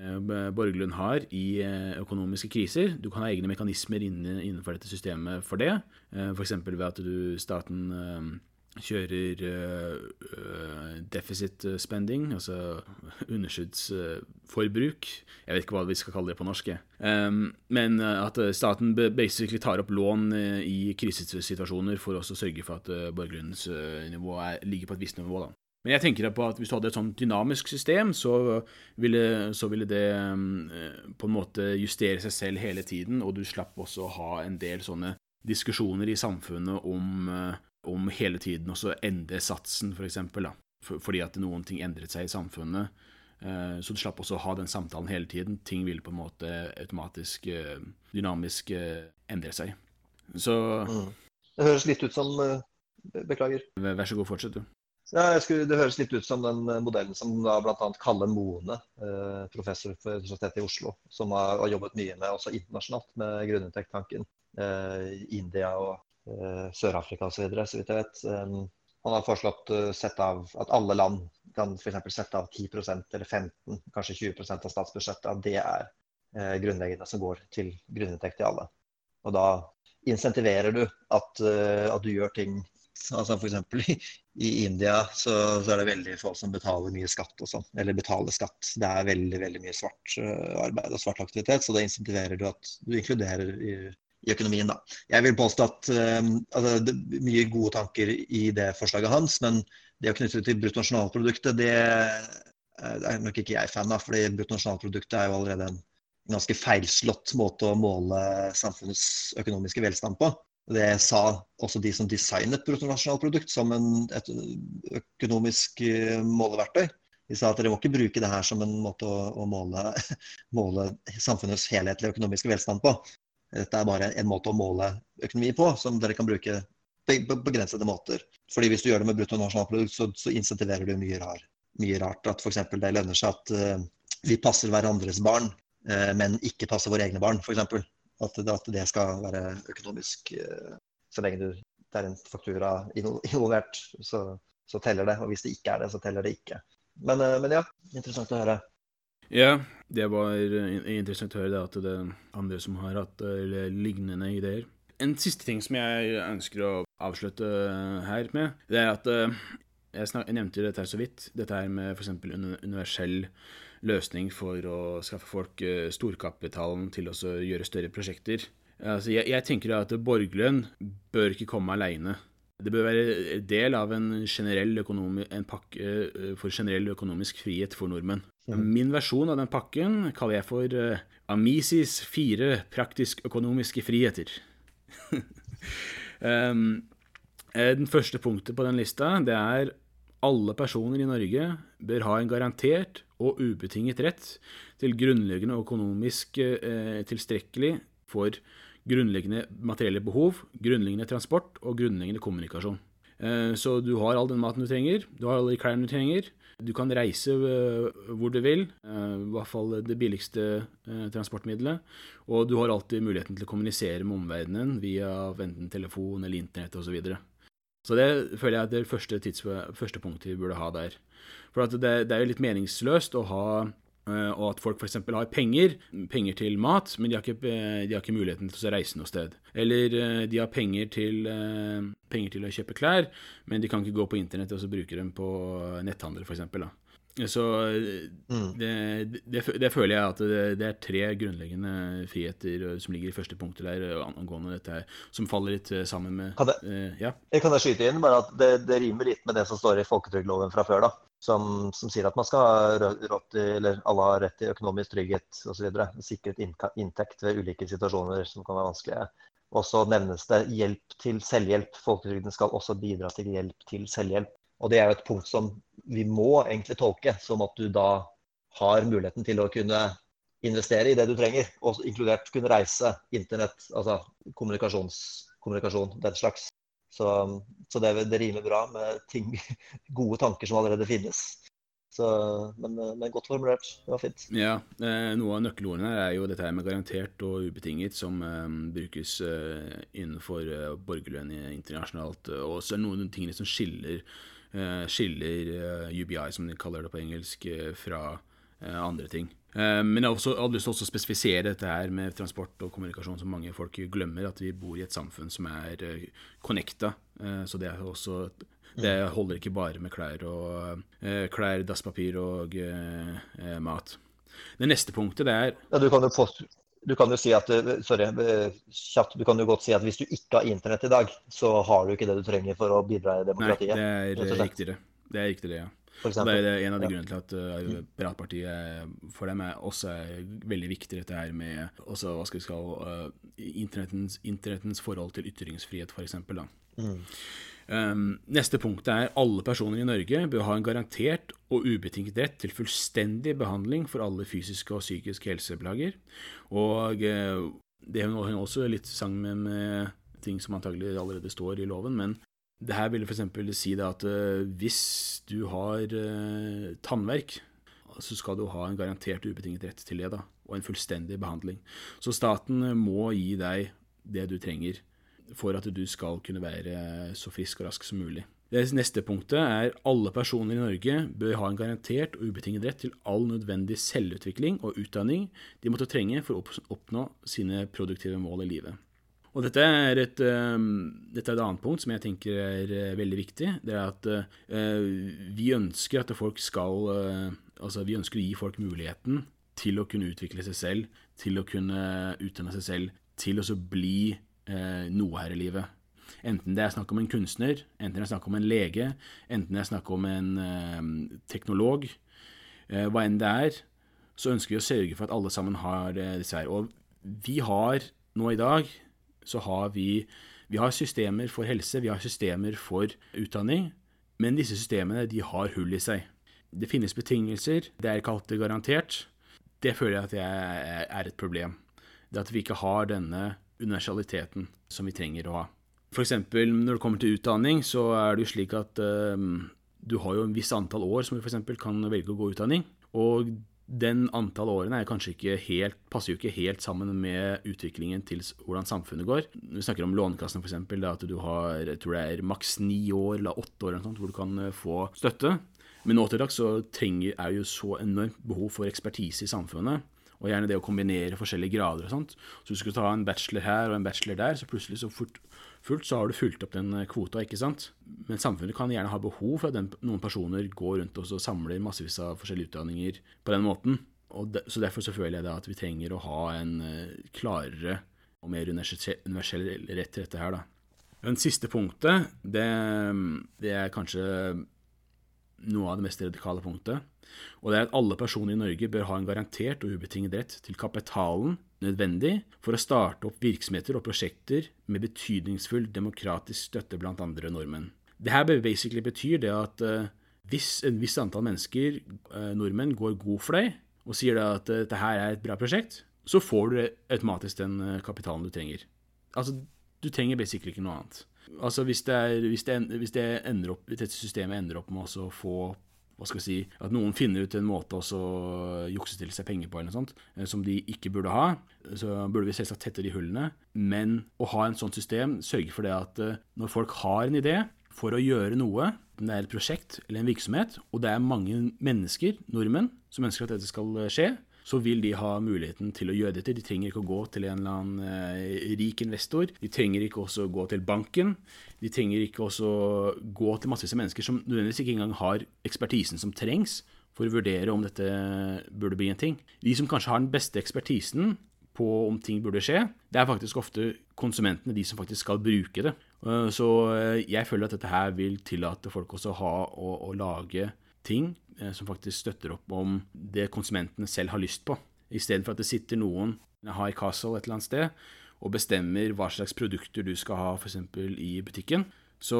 Borgerlund har i økonomiske kriser. Du kan ha egne mekanismer innenfor dette systemet for det, f.eks. ved at du, staten kjører uh, deficit spending, altså underskuddsforbruk. Jeg vet ikke hva vi skal kalle det på norsk. Um, men at staten basically tar opp lån i krisesituasjoner for å sørge for at nivå er, ligger på et visst nivå. Da. Men jeg tenker på at hvis du hadde et sånn dynamisk system, så ville, så ville det um, på en måte justere seg selv hele tiden, og du slapp også å ha en del sånne diskusjoner i samfunnet om uh, om hele tiden også endre satsen, f.eks. For eksempel, fordi at noen ting endret seg i samfunnet. Eh, så du slapp også å ha den samtalen hele tiden. Ting vil på en måte automatisk, eh, dynamisk eh, endre seg. Så mm. Det høres litt ut som Beklager. Vær så god, fortsett du. Ja, skulle, det høres litt ut som den modellen som da bl.a. Kalle Moene, professor for Universitetet i Oslo, som har, har, jobbet mye med også internasjonalt med grunninntekttanken. India og Sør-Afrika osv., så, videre, så vidt jeg vet. Han har foreslått eh, av, at alle land kan f.eks. sette av 10% eller 15 kanskje 20% av statsbudsjettet. At det er eh, grunnleggende som går til grunninntekt til alle. Og da insentiverer du at, at du gjør ting altså F.eks. I, India så, så, er det veldig få som betaler mye skatt og sånn. Eller betaler skatt. Det er veldig veldig mye svart arbeid og svart aktivitet. Så da insentiverer du at du inkluderer i økonomien. Da. Jeg vil påstå at um, altså, det er mye gode tanker i det forslaget hans, men det å knytte det til bruttonasjonalproduktet, det er nok ikke jeg fan av. fordi bruttonasjonalproduktet er jo allerede en ganske feilslått måte å måle samfunnets økonomiske velstand på. Det sa også de som designet bruttonasjonalprodukt som en, et økonomisk eh, måleverktøy. De sa at dere må ikke bruke det her som en måte å, å måle, måle, samfunnets helhetlige økonomiske velstand på. Dette er bare en måte å måle økonomi på, som dere kan bruke på begrensede måter. Fordi Hvis du gjør det med bruttonasjonalprodukt, så, så insentiverer du mye, rar, mye rart. At f.eks. det lønner seg at uh, vi passer hverandres barn, uh, men ikke passer våre egne barn, f.eks. At, at det skal være økonomisk uh, Så lenge du, det er en faktura involvert, så, så, teller det. Og hvis det ikke er det, så teller det ikke. Men, men ja, interessant å høre. Ja, det var interessant å høre det at det er andre som har hatt lignende ideer. En siste ting som jeg ønsker å avslutte her med, det er at eh, jeg, snak, jeg nevnte dette her så vidt. Dette her med f.eks. universell løsning for å skaffe folk eh, storkapitalen til å gjøre større prosjekter. Altså, jeg, jeg tenker at borgerlønn bør ikke komme aleine. Det bør være del av en, økonomi, en pakke eh, for generell økonomisk frihet for nordmenn. Mm. Min versjon av den pakken kaller jeg for uh, Amisis fire praktisk-økonomiske friheter. um, den første punktet på den lista det er alle personer i Norge bør ha en garantert og ubetinget rett til grunnleggende økonomisk uh, tilstrekkelig for grunnleggende materielle behov, grunnleggende transport og grunnleggende kommunikasjon. Eh, så du har all den maten du trenger, du har alle de klærne du trenger. Du kan reise eh, hvor du vil, eh, i hvert fall det billigste transportmiddelet. Og du har alltid muligheten til å kommunisere med omverdenen via enten telefon eller internett osv. Så, videre. så det føler jeg er det første, første punktet vi burde ha der. For det, det, er jo litt meningsløst å ha Eh, og at folk f.eks. har penger, penger til mat, men de har, ikke, de har, ikke, muligheten til å reise noe sted. Eller eh, de har penger til, eh, penger til å kjøpe klær, men de kan ikke gå på internett og så bruke dem på netthandel, f.eks. Så mm. det, det, det, føler jeg at det, det, er tre grunnleggende friheter som ligger i første punktet der angående dette her, som faller litt sammen med kan jeg, ja. Jeg kan skyte inn bare at det, rimer litt med det som står i folketrygdloven fra før. da som, som, sier at man skal ha råd til, eller alle har rett til økonomisk trygghet osv. Sikret inntekt ved ulike situasjoner som kan være vanskelige. Og så nevnes det hjelp til selvhjelp. Folketrygden skal også bidra til hjelp til selvhjelp. Og det er jo et punkt som vi må egentlig tolke som at du da har muligheten til å kunne investere i det du trenger, og inkludert kunne reise, internett, altså kommunikasjon, den slags. Så, så det, det, rimer bra med ting, gode tanker som allerede finnes. Så, men, men, godt formulert. Det var fint. Ja. Eh, noe av nøkkelordene her er jo dette her med garantert og ubetinget, som eh, brukes eh, innenfor eh, borgerlønn internasjonalt. Og så er det noen av tingene som skiller, eh, skiller eh, UBI, som de kaller det på engelsk, fra andre ting. Men jeg hadde lyst til å spesifisere dette her med transport og kommunikasjon, som mange folk glemmer. At vi bor i et samfunn som er connecta. Så det er også det holder ikke bare med klær, og, eh, klær dasspapir og eh, eh, mat. Det neste punktet, det er ja, du, kan jo post, du kan jo si at Sorry, kjapt. Du kan jo godt si at hvis du ikke har internett i dag, så har du ikke det du trenger for å bidra i demokratiet. Nei, det er riktigere. det. Det er riktig det, ja. Det er en av de grunnene til at uh, Piratpartiet for dem er også er veldig viktig, dette her med også, hva skal vi skal, uh, internettens, internettens, forhold til ytringsfrihet, f.eks. Mm. Um, neste punkt er alle personer i Norge bør ha en garantert og ubetinget rett til fullstendig behandling for alle fysiske og psykiske helseplager. Og uh, det henger også litt sammen med ting som antagelig allerede står i loven, men det her vil f.eks. si at uh, hvis du har uh, tannverk, så skal du ha en garantert ubetinget rett til det, da, og en fullstendig behandling. Så staten må gi deg det du trenger for at du skal kunne være så frisk og rask som mulig. Det neste punktet er alle personer i Norge bør ha en garantert og ubetinget rett til all nødvendig selvutvikling og utdanning de måtte trenge for å oppnå sine produktive mål i livet. Og dette er, et, dette er et annet punkt som jeg tenker er eh, veldig viktig. Det er at uh, vi ønsker at folk skal uh, Altså, vi ønsker å gi folk muligheten til å kunne utvikle seg selv, til å kunne utdanne seg selv, til å bli eh, noe her i livet. Enten det er snakk om en kunstner, enten det er snakk om en lege, enten det er snakk om en eh, teknolog, eh, hva enn det er, så ønsker vi å sørge for at alle sammen har eh, disse her. Og vi har nå i dag, så har vi, vi har systemer for helse, vi har systemer for utdanning, men disse systemene de har hull i seg. Det finnes betingelser, det er ikke alltid garantert. Det føler jeg at jeg er et problem. Det at vi ikke har denne universaliteten som vi trenger å ha. F.eks. når det kommer til utdanning, så er det jo slik at um, du har jo en viss antall år som du f.eks. kan velge å gå utdanning. Og den antall årene ikke helt, passer jo ikke helt sammen med utviklingen til hvordan samfunnet går. Vi snakker om Lånekassen f.eks. At du har jeg tror det er maks ni år eller åtte år eller sånt, hvor du kan eh, få støtte. Men nå til dags så trenger, er jo så enormt behov for ekspertise i samfunnet og gjerne det å kombinere forskjellige grader og sånt. Så du skulle ta en bachelor her og en bachelor der, så plutselig så fort, fullt så har du fulgt opp den eh, kvota, ikke sant. Men samfunnet kan gjerne ha behov for at den, noen personer går rundt og samler massevis av forskjellige utdanninger på den måten. De, så derfor så føler jeg da at vi trenger å ha en uh, klarere og mer universell rett til dette her, da. Den siste punktet, det, det er kanskje noe av det mest radikale punktet. Og det er at alle personer i Norge bør ha en garantert og ubetinget rett til kapitalen nødvendig for å starte opp virksomheter og prosjekter med betydningsfull demokratisk støtte blant andre nordmenn. Det her basically betyr det at uh, hvis en viss antall mennesker, uh, nordmenn, går god for deg og sier at uh, dette her er et bra prosjekt, så får du automatisk den kapitalen du trenger. Altså, du trenger basically ikke noe annet. Altså hvis, det er, hvis, det, hvis, det opp, hvis dette systemet ender opp med å få hva skal vi si, at noen finner ut en måte å jukse til seg penger på, eller noe sånt, eh, som de ikke burde ha, så burde vi selvsagt tette de hullene. Men å ha en sånt system sørger for det at eh, når folk har en idé for å gjøre noe, om det er et prosjekt eller en virksomhet, og det er mange mennesker, nordmenn, som ønsker at dette skal eh, skje, så vil de ha muligheten til å gjøre dette. De trenger ikke å gå til en eller annen eh, rik investor. De trenger ikke også å gå til banken. De trenger ikke også å gå til massevis av mennesker som nødvendigvis ikke engang har ekspertisen som trengs for å vurdere om dette burde bli en ting. De som kanskje har den beste ekspertisen på om ting burde skje, det er faktisk ofte konsumentene, de som faktisk skal bruke det. Eh, så eh, jeg føler at dette her vil tillate folk også ha å, å lage ting Eh, som faktisk støtter opp om det konsumentene selv har lyst på. Istedenfor at det sitter noen high castle et eller annet sted og bestemmer hva slags produkter du skal ha f.eks. i butikken, så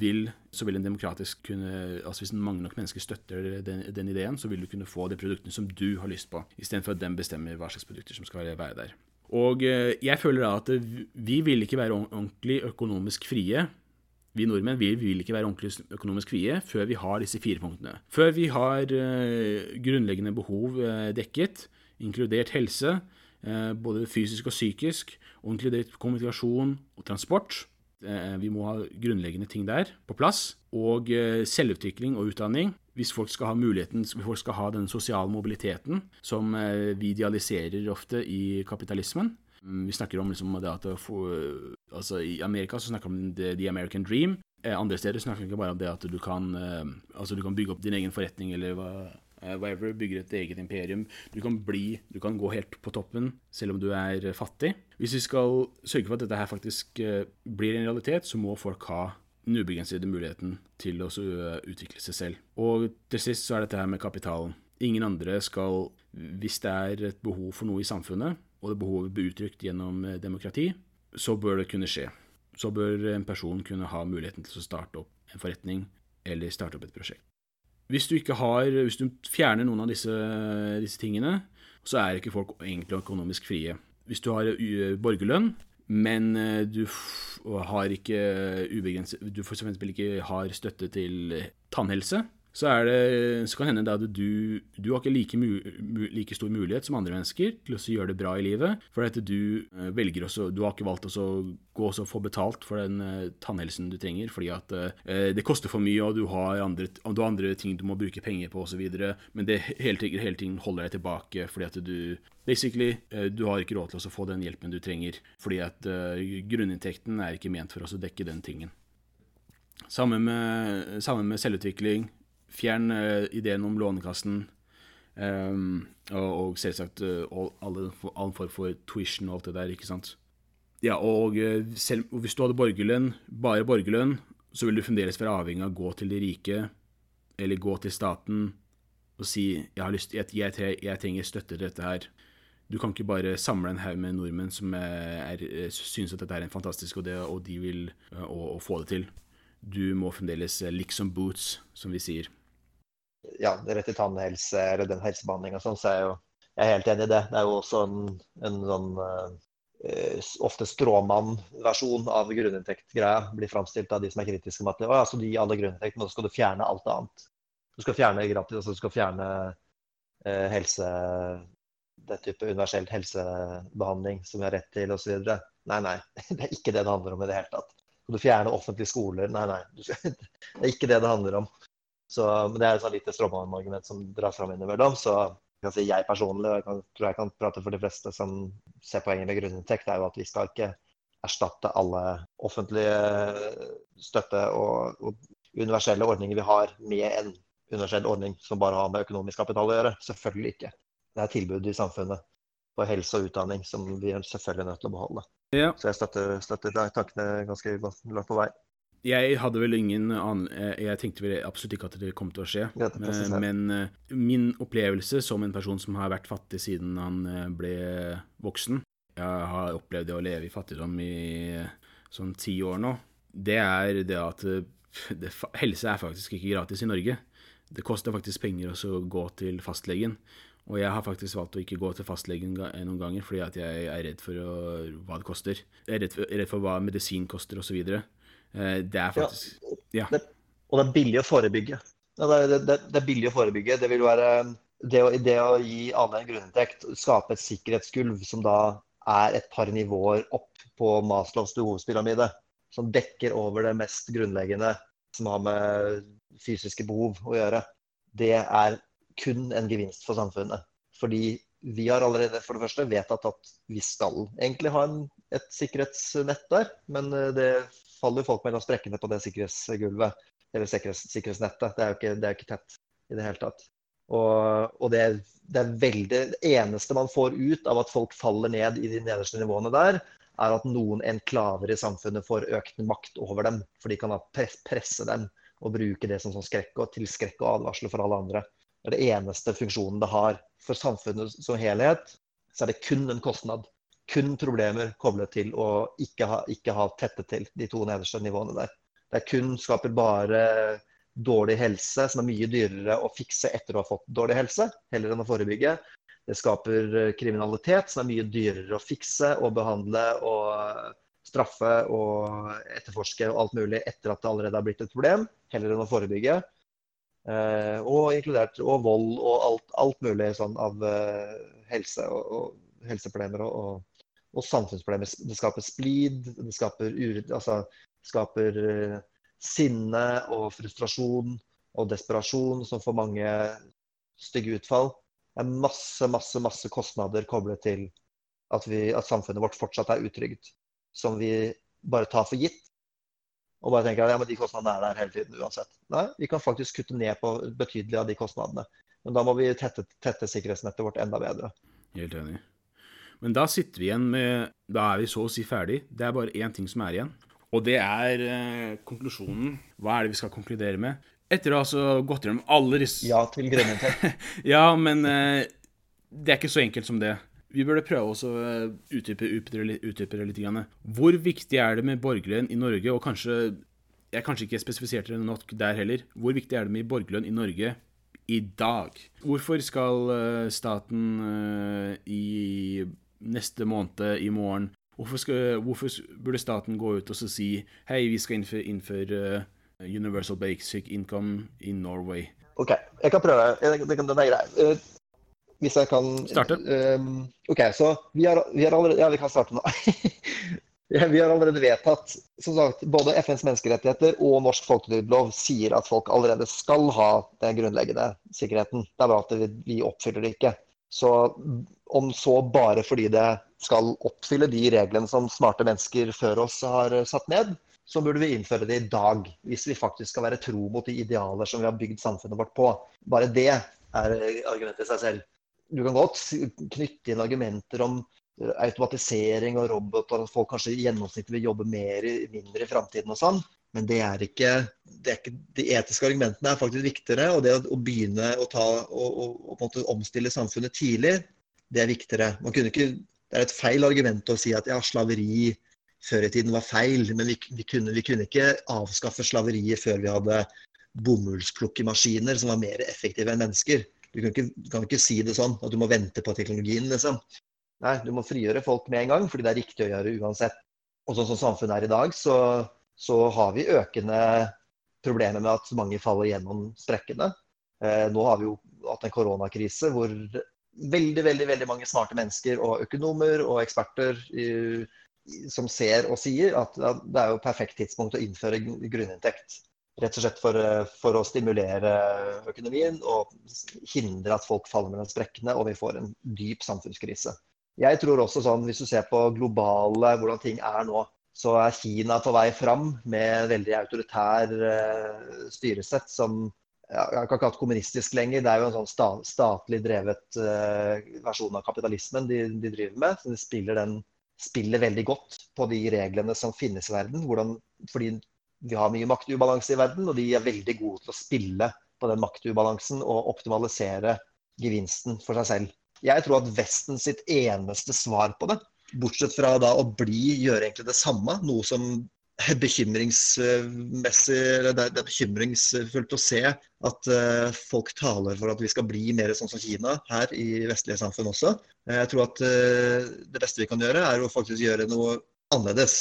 vil, så vil, en demokratisk kunne altså Hvis mange nok mennesker støtter den, den, ideen, så vil du kunne få de produktene som du har lyst på, istedenfor at den bestemmer hva slags produkter som skal være der. Og eh, jeg føler da at vi vil ikke være ordentlig økonomisk frie Vi nordmenn vi vil ikke være ordentlig økonomisk frie før vi har disse fire punktene. Før vi har uh, grunnleggende behov uh, dekket, inkludert helse, uh, både fysisk og psykisk, og inkludert kommunikasjon og transport. Vi må ha grunnleggende ting der på plass. Og selvutvikling og utdanning. Hvis folk skal ha muligheten, hvis folk skal ha den sosiale mobiliteten som vi idealiserer ofte i kapitalismen, vi snakker om liksom det at for, altså I Amerika så snakker vi om the, the, American dream. Eh, andre steder snakker vi ikke bare om det at du kan, eh, altså du kan bygge opp din egen forretning eller hva, eh, whatever, bygger et eget imperium. Du kan bli, du kan gå helt på toppen selv om du er fattig. Hvis vi skal sørge for at dette her faktisk blir en realitet, så må folk ha den ubegrensede muligheten til å utvikle seg selv. Og til sist så er dette her med kapitalen. Ingen andre skal, hvis det er et behov for noe i samfunnet, og det behovet blir uttrykt gjennom eh, demokrati, så bør det kunne skje. Så bør en person kunne ha muligheten til å starte opp en forretning eller starte opp et prosjekt. Hvis du, har, hvis du fjerner noen av disse, disse, tingene, så er ikke folk egentlig økonomisk frie. Hvis du har borgerlønn, men eh, du har ikke ubegrenset Du for eksempel ikke har støtte til tannhelse, så, det, så kan hende at du, du har ikke like, like, stor mulighet som andre mennesker til å gjøre det bra i livet. For at du eh, også, du har ikke valgt å gå og få betalt for den uh, tannhelsen du trenger, fordi at uh, det koster for mye, og du har andre, du har andre ting du må bruke penger på osv. Men det hele, hele tiden holder deg tilbake fordi at du Basically, du har ikke råd til å få den hjelpen du trenger, fordi at grunninntekten er ikke ment for å dekke den tingen. Sammen med, sammen med selvutvikling, Fjern uh, ideen om Lånekassen. Um, og, og, selvsagt uh, alle, all form for tuition og alt det der, ikke sant. Ja, og selv, hvis du hadde borgerlønn, bare borgerlønn, så vil du fremdeles være avhengig av å gå til de rike, eller gå til staten og si jeg, har lyst, jeg, jeg, jeg trenger støtte til dette her. Du kan ikke bare samle en haug med nordmenn som er, er, synes at dette er en fantastisk idé, og de vil å, å få det til. Du må fremdeles liksom boots, som vi sier ja, rett til tannhelse eller den helsebehandlinga sånn, så er jeg jo jeg er helt enig i det. Det er jo også en, en sånn uh, ofte stråmann-versjon av grunninntekt-greia. Blir framstilt av de som er kritiske med at å, ja, så du gir alle grunninntekt, men så skal du fjerne alt annet. Du skal fjerne gratis, altså du skal fjerne uh, helse det type universell helsebehandling som vi har rett til osv. Nei, nei. Det er ikke det det handler om i det hele tatt. Skal du fjerne offentlige skoler? Nei, nei. Det er ikke det det handler om. Så, men det er et sånn lite stråmann-argument som dras fram innimellom. Så jeg, kan si jeg personlig, og jeg kan, tror jeg kan prate for de fleste som ser poenget med grunninntekt, er jo at vi skal ikke erstatte alle offentlige støtte og, og universelle ordninger vi har, med en universell ordning som bare har med økonomisk kapital å gjøre. Selvfølgelig ikke. Det er tilbud i samfunnet på helse og utdanning som vi er selvfølgelig nødt til å beholde. Ja. Så jeg støtter, støtter tankene ganske langt på vei. Jeg hadde vel ingen annen eh, Jeg tenkte vel absolutt ikke at det kom til å skje. Eh, men eh, min opplevelse som en person som har vært fattig siden han ble voksen Jeg har opplevd det å leve i fattigdom i sånn ti år nå. Det er det at det, helse er faktisk ikke gratis i Norge. Det koster faktisk penger å gå til fastlegen. Og jeg har faktisk valgt å ikke gå til fastlegen noen ganger fordi at jeg er redd for å, hva det koster. Jeg er redd for, redd for hva medisin koster osv. Eh, det er faktisk Ja. Det, og det er billig å forebygge. Det, er, det, det, er billig å forebygge. Det vil være det å, det å gi alle en grunninntekt, skape et sikkerhetsgulv som da er et par nivåer opp på Maslows behovspyramide, som dekker over det mest grunnleggende som har med fysiske behov å gjøre, det er kun en gevinst for samfunnet. Fordi vi har allerede for det første vedtatt at vi skal egentlig ha en, et sikkerhetsnett der, men eh, det faller folk mellom sprekkene på det sikkerhetsgulvet, eller sikkerhets, sikkerhetsnettet. Det er jo ikke, det er ikke, tett i det hele tatt. Og, og det, det, er veldig Det eneste man får ut av at folk faller ned i de nederste nivåene der, er at noen enklaver i samfunnet får økt makt over dem. For de kan da presse dem og bruke det som sånn skrekk og til skrekk og advarsel for alle andre. Det er det eneste funksjonen det har. For samfunnet som helhet så er det kun en kostnad kun problemer koblet til å ikke ha, ikke ha tettet til de to nederste nivåene der. Det er kun skaper bare dårlig helse, som er mye dyrere å fikse etter å ha fått dårlig helse, heller enn å forebygge. Det skaper kriminalitet, som er mye dyrere å fikse og behandle og straffe og etterforske og alt mulig etter at det allerede har blitt et problem, heller enn å forebygge. Eh, og inkludert og vold og alt, alt mulig sånn av helse og, og helseproblemer og, og, og, samfunnsproblemer. Det skaper splid, det skaper, ur, altså, skaper uh, sinne og frustrasjon og desperasjon som får mange stygge utfall. Det er masse, masse, masse kostnader koblet til at, vi, at samfunnet vårt fortsatt er utrygt. Som vi bare tar for gitt og bare tenker at ja, men de kostnadene er der hele tiden uansett. Nei, vi kan faktisk kutte ned på betydelig av de kostnadene. Men da må vi tette, tette sikkerhetsnettet vårt enda bedre. Helt enig. Men da sitter vi igjen med Da er vi så å si ferdig. Det er bare én ting som er igjen. Og det er eh, konklusjonen. Hva er det vi skal konkludere med? Etter å ha altså gått gjennom alle disse Ja til grønninntekt. ja, men eh, det er ikke så enkelt som det. Vi burde prøve å eh, utdype, utdype det litt. Hvor viktig er det med borgerlønn i Norge, og kanskje Jeg kanskje ikke spesifisert det nok der heller. Hvor viktig er det med borgerlønn i Norge i dag? Hvorfor skal eh, staten eh, i neste måned, i morgen Hvorfor, skal, hvorfor burde staten gå ut og si hei, vi skal innføre, innføre universal basic income in Norway? OK, jeg kan prøve. Den er grei. Hvis jeg kan Starte? Um, OK, så vi har, vi har, allerede Ja, vi kan starte nå. vi har allerede vedtatt som sagt, Både FNs menneskerettigheter og norsk folketrygdlov sier at folk allerede skal ha den grunnleggende sikkerheten. Det er bra at vi oppfyller det ikke. Så om så bare fordi det skal oppfylle de reglene som smarte mennesker før oss har satt ned, så burde vi innføre det i dag. Hvis vi faktisk skal være tro mot de idealer som vi har bygd samfunnet vårt på. Bare det er argumentet i seg selv du kan godt knytte inn argumenter om automatisering og roboter, at folk kanskje i gjennomsnitt vil jobbe mer, mindre i framtiden og sånn. Men det er, ikke, det er ikke, De etiske argumentene er faktisk viktigere. Og det å begynne å ta, og, og omstille samfunnet tidlig, det er viktigere. Ikke, det er et feil argument å si at ja, slaveri før i tiden var feil. Men vi, vi, kunne, vi kunne, ikke avskaffe slaveriet før vi hadde bomullsplukkemaskiner som var mer effektive enn mennesker. Du kan ikke, du kan ikke si det sånn at du må vente på teknologien, liksom. Nei, du må frigjøre folk med en gang, fordi det er riktig å gjøre uansett. Og sånn som samfunnet er i dag, så, så har vi økende problemer med at mange faller gjennom sprekkene. Eh, nå har vi jo hatt en koronakrise hvor veldig veldig, veldig mange smarte mennesker og økonomer og eksperter i, som ser og sier at det er jo perfekt tidspunkt å innføre grunninntekt. Rett og slett for, eh, for, å stimulere økonomien og hindre at folk faller mellom sprekkene og vi får en dyp samfunnskrise. Jeg tror også sånn, Hvis du ser på globale, hvordan ting er nå, så er Kina på vei fram med veldig autoritær uh, styresett som ja, Jeg kan ikke ha kommunistisk lenger. Det er jo en sånn sta, statlig drevet uh, versjon av kapitalismen de, de, driver med. så De spiller, den, spiller veldig godt på de reglene som finnes i verden. Hvordan, fordi vi har mye maktubalanse i verden, og de er veldig gode til å spille på den maktubalansen og optimalisere gevinsten for seg selv. Jeg tror at Vesten sitt eneste svar på det, bortsett fra da å bli, gjøre egentlig det samme, noe som bekymringsmessig, det er bekymringsfullt å se at uh, folk taler for at vi skal bli mer sånn som Kina her i vestlige samfunn også. Jeg tror at uh, det beste vi kan gjøre, er å faktisk gjøre noe annerledes.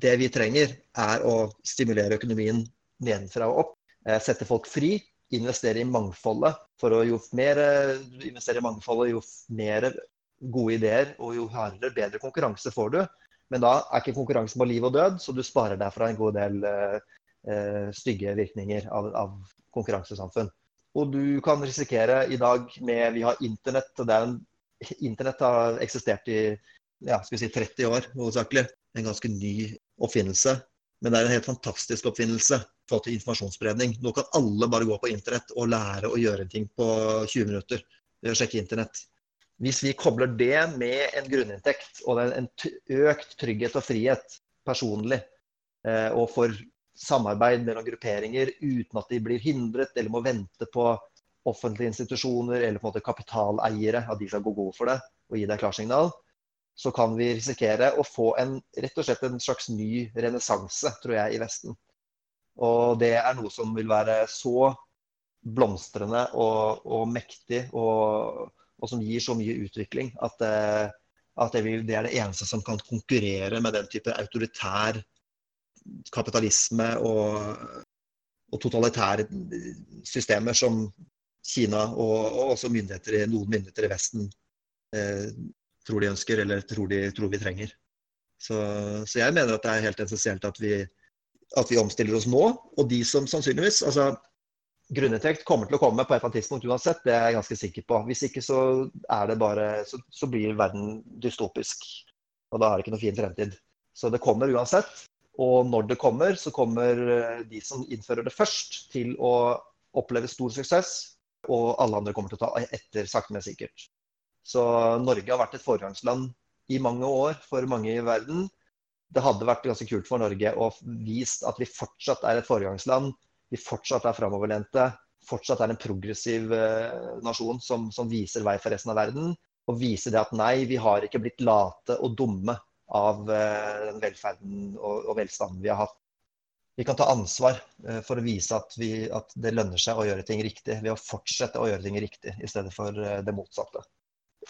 Det vi trenger, er å stimulere økonomien nedenfra og opp. Eh, sette folk fri. Investere i mangfoldet. For å jo mer investere i mangfoldet, jo mer gode ideer og jo hardere, bedre konkurranse får du. Men da er ikke konkurransen på liv og død, så du sparer deg fra en god del uh, stygge virkninger av, av, konkurransesamfunn. Og du kan risikere i dag med Vi har internett. og Internett har eksistert i ja, skal vi si 30 år hovedsakelig. En ganske ny oppfinnelse. Men det er en helt fantastisk oppfinnelse for til informasjonsspredning. Nå kan alle bare gå på internett og lære å gjøre ting på 20 minutter sjekke internett. Hvis vi kobler det med en grunninntekt og en økt trygghet og frihet personlig, eh, og for samarbeid mellom grupperinger uten at de blir hindret eller må vente på offentlige institusjoner eller på en måte kapitaleiere, at de skal gå god for det og gi deg klarsignal, så kan vi risikere å få en, rett og slett en slags ny renessanse, tror jeg, i Vesten. Og det er noe som vil være så blomstrende og, og mektig, og, og, som gir så mye utvikling, at, eh, At det, vil, det er det eneste som kan konkurrere med den type autoritær kapitalisme og, og totalitære systemer som Kina og, og også myndigheter, noen myndigheter i Vesten eh, tror de ønsker eller tror, de, tror vi trenger. Så, så, jeg mener at det er helt essensielt at vi, at vi omstiller oss nå. Og de som sannsynligvis altså Grunninntekt kommer til å komme på et eller annet tidspunkt uansett, det er jeg ganske sikker på. Hvis ikke så, bare, så, så blir verden dystopisk. Og da er det ikke noe fin fremtid. Så det kommer uansett. Og når det kommer, så kommer eh, de som innfører det først, til å oppleve stor suksess. Og alle andre kommer til å ta etter sakte, men sikkert. Så Norge har vært et foregangsland i mange år for mange i verden. Det hadde vært ganske kult for Norge å vise at vi fortsatt er et foregangsland. Vi fortsatt er framoverlente. Fortsatt er en progressiv eh, nasjon som, som, viser vei for resten av verden. Og viser det at nei, vi har ikke blitt late og dumme av eh, den velferden og, og velstanden vi har hatt. Vi kan ta ansvar eh, for å vise at, vi, at, det lønner seg å gjøre ting riktig ved å fortsette å gjøre ting riktig i stedet for det motsatte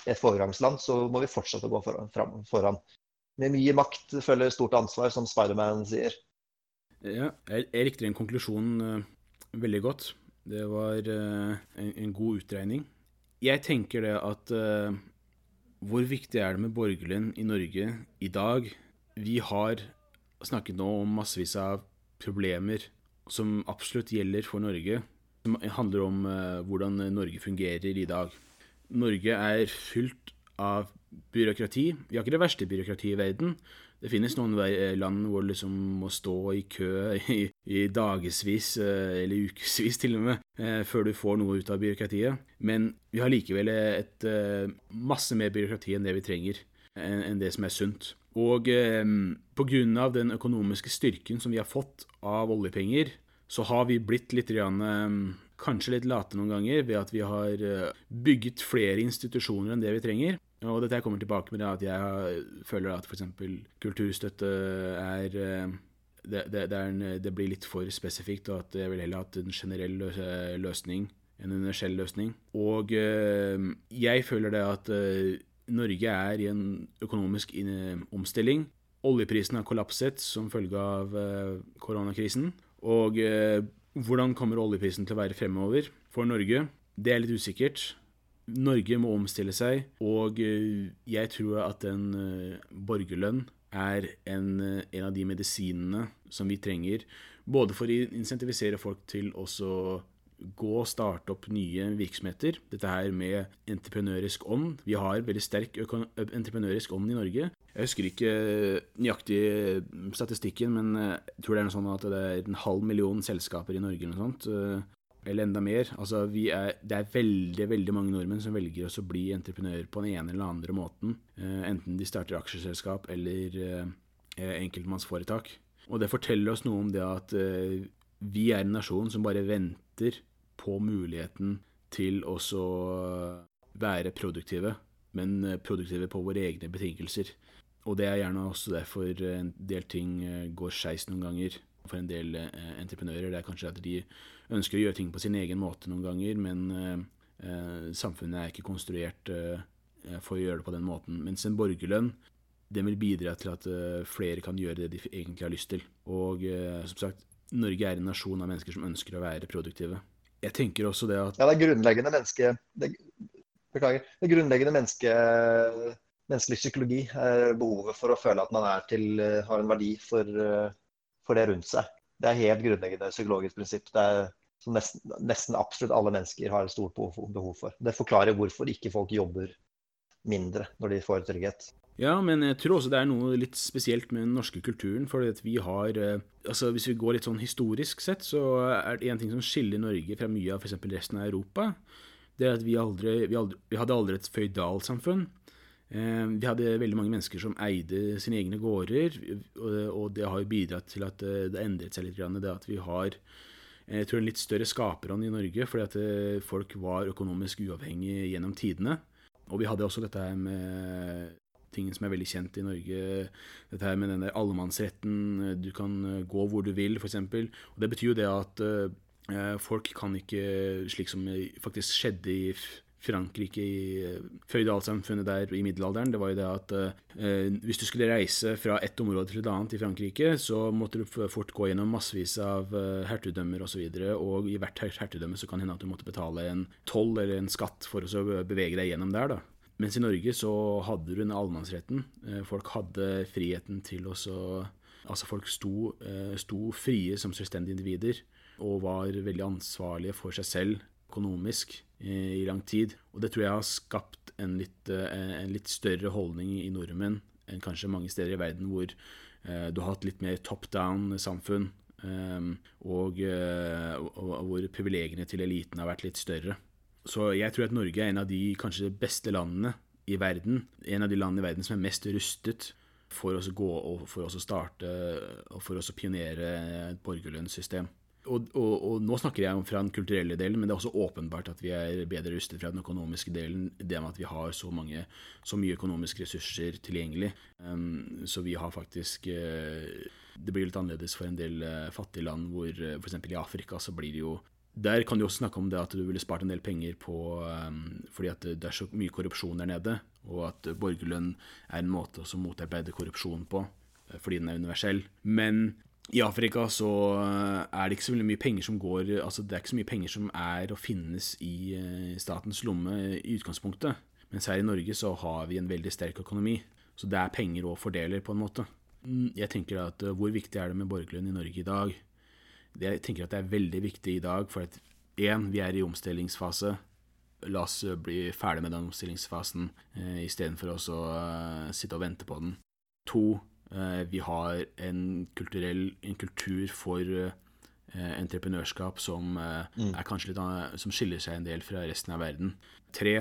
I et foregangsland, så må vi fortsette å gå foran. foran. Med mye makt følger stort ansvar, som Spiderman sier. Ja, jeg, likte den konklusjonen uh, veldig godt. Det var uh, en, en, god utregning. Jeg tenker det at uh, Hvor viktig er det med borgerlønn i Norge i dag? Vi har snakket nå om massevis av problemer som absolutt gjelder for Norge. Som handler om hvordan Norge fungerer i dag. Norge er fylt av byråkrati. Vi har ikke det verste byråkratiet i verden. Det finnes noen land hvor du liksom må stå i kø i, i dagevis, eh, eller ukevis til og med, eh, før du får noe ut av byråkratiet. Men vi har likevel et eh, masse mer byråkrati enn det vi trenger, enn det som er sunt. Og eh, pga. den økonomiske styrken som vi har fått av oljepenger, så har vi blitt litt kanskje litt late noen ganger ved at vi har eh, bygget flere institusjoner enn det vi trenger. Og dette kommer tilbake med det at jeg føler at f.eks. kulturstøtte er det, det, det, er en, det, blir litt for spesifikt, og at jeg vil heller hatt en generell løsning enn en universell løsning. Og eh, jeg føler det at Norge er i en økonomisk omstilling. Oljeprisen har kollapset som følge av koronakrisen. Og hvordan kommer oljeprisen til å være fremover for Norge? Det er litt usikkert. Norge må omstille seg, og eh, jeg tror at en eh, borgerlønn er en, eh, en av de medisinene som vi trenger, både for å insentivisere folk til også gå og starte opp nye virksomheter. Dette her med entreprenørisk ånd. Vi har veldig sterk entreprenørisk ånd i Norge. Jeg husker ikke nøyaktig statistikken, men jeg tror det er noe sånn at det er en halv million selskaper i Norge eller noe sånt. Eller enda mer. Altså, er, det er veldig veldig mange nordmenn som velger å bli entreprenører på den ene eller andre måten. Enten de starter aksjeselskap eller enkeltmannsforetak. Og det forteller oss noe om det at vi er en nasjon som bare venter på muligheten til å være produktive, men eh, produktive på våre egne betingelser. Og det er gjerne også derfor en del ting eh, går skeis noen ganger for en del eh, entreprenører. Det er kanskje at de ønsker å gjøre ting på sin egen måte noen ganger, men eh, samfunnet er ikke konstruert eh, for å gjøre det på den måten. Mens en borgerlønn den vil bidra til at eh, flere kan gjøre det de egentlig har lyst til. Og som sagt, Norge er en nasjon av mennesker som ønsker å være produktive jeg tenker også det at Ja, det er grunnleggende menneske... Det, beklager. Det er grunnleggende menneske, menneskelig psykologi. Er behovet for å føle at man til, har en verdi for, for, det rundt seg. Det er helt grunnleggende psykologisk prinsipp. Som nesten, nesten absolutt alle mennesker har et stort behov for. Det forklarer hvorfor ikke folk jobber mindre når de får trygghet. Ja, men jeg tror også det er noe litt spesielt med den norske kulturen. For vi har eh, altså Hvis vi går litt sånn historisk sett, så er det én ting som skiller Norge fra mye av f.eks. resten av Europa. Det er at vi, aldri, vi, aldri, vi hadde aldri et føydalsamfunn. Eh, vi hadde veldig mange mennesker som eide sine egne gårder, og det har jo bidratt til at det har endret seg litt. Det at vi har jeg tror en litt større skaperånd i Norge, fordi at eh, folk var økonomisk uavhengige gjennom tidene. Og vi hadde også dette her med tingen som er veldig kjent i Norge. Dette her med den der allemannsretten. Du kan eh, gå hvor du vil, f.eks. Og det betyr jo det at folk kan ikke, slik som faktisk skjedde i Frankrike i eh, føydalsamfunnet der i middelalderen, det var jo det at eh, hvis du skulle reise fra et område til et annet i Frankrike, så måtte du fort gå gjennom massevis av eh, hertugdømmer osv., og, så og i hvert hertugdømme så kan det hende at du måtte betale en toll eller en skatt for å bevege deg gjennom der. da. Mens i Norge så hadde du den allemannsretten. Eh, folk hadde friheten til å Altså folk sto, eh, sto, frie som selvstendige individer og var veldig ansvarlige for seg selv økonomisk eh, i lang tid. Og det tror jeg har skapt en litt, en litt større holdning i nordmenn enn kanskje mange steder i verden hvor du har hatt litt mer top down-samfunn, og, og hvor privilegiene til eliten har vært litt større. Så jeg tror at Norge er en av de kanskje beste landene i verden. En av de landene i verden som er mest rustet for å gå og for å starte og for å pionere et borgerlønnssystem. Og, og, og, nå snakker jeg om fra den kulturelle delen, men det er også åpenbart at vi er bedre rustet fra den økonomiske delen. Det med at vi har så, mange, så mye økonomiske ressurser tilgjengelig. Um, så vi har faktisk uh, Det blir litt annerledes for en del uh, fattige land hvor uh, f.eks. i Afrika så blir det jo der kan du også snakke om det at du ville spart en del penger på um, fordi at det er så mye korrupsjon der nede, og at borgerlønn er en måte å motarbeide korrupsjon på, eh, fordi den er universell. Men i Afrika så eh, er det ikke så mye penger som går Altså det er ikke så mye penger som er og finnes i uh, statens lomme i utgangspunktet. Mens her i Norge så har vi en veldig sterk økonomi, så det er penger å fordele på en måte. Mm, jeg tenker at uh, hvor viktig er det med borgerlønn i Norge i dag? Jeg tenker at det er veldig viktig i dag, for at én, vi er i omstillingsfase. La oss bli ferdig med den omstillingsfasen eh, istedenfor å sitte og vente på den. To, eh, vi har en, kulturell, en kultur for eh, entreprenørskap som, eh, mm. litt som skiller seg en del fra resten av verden. Tre,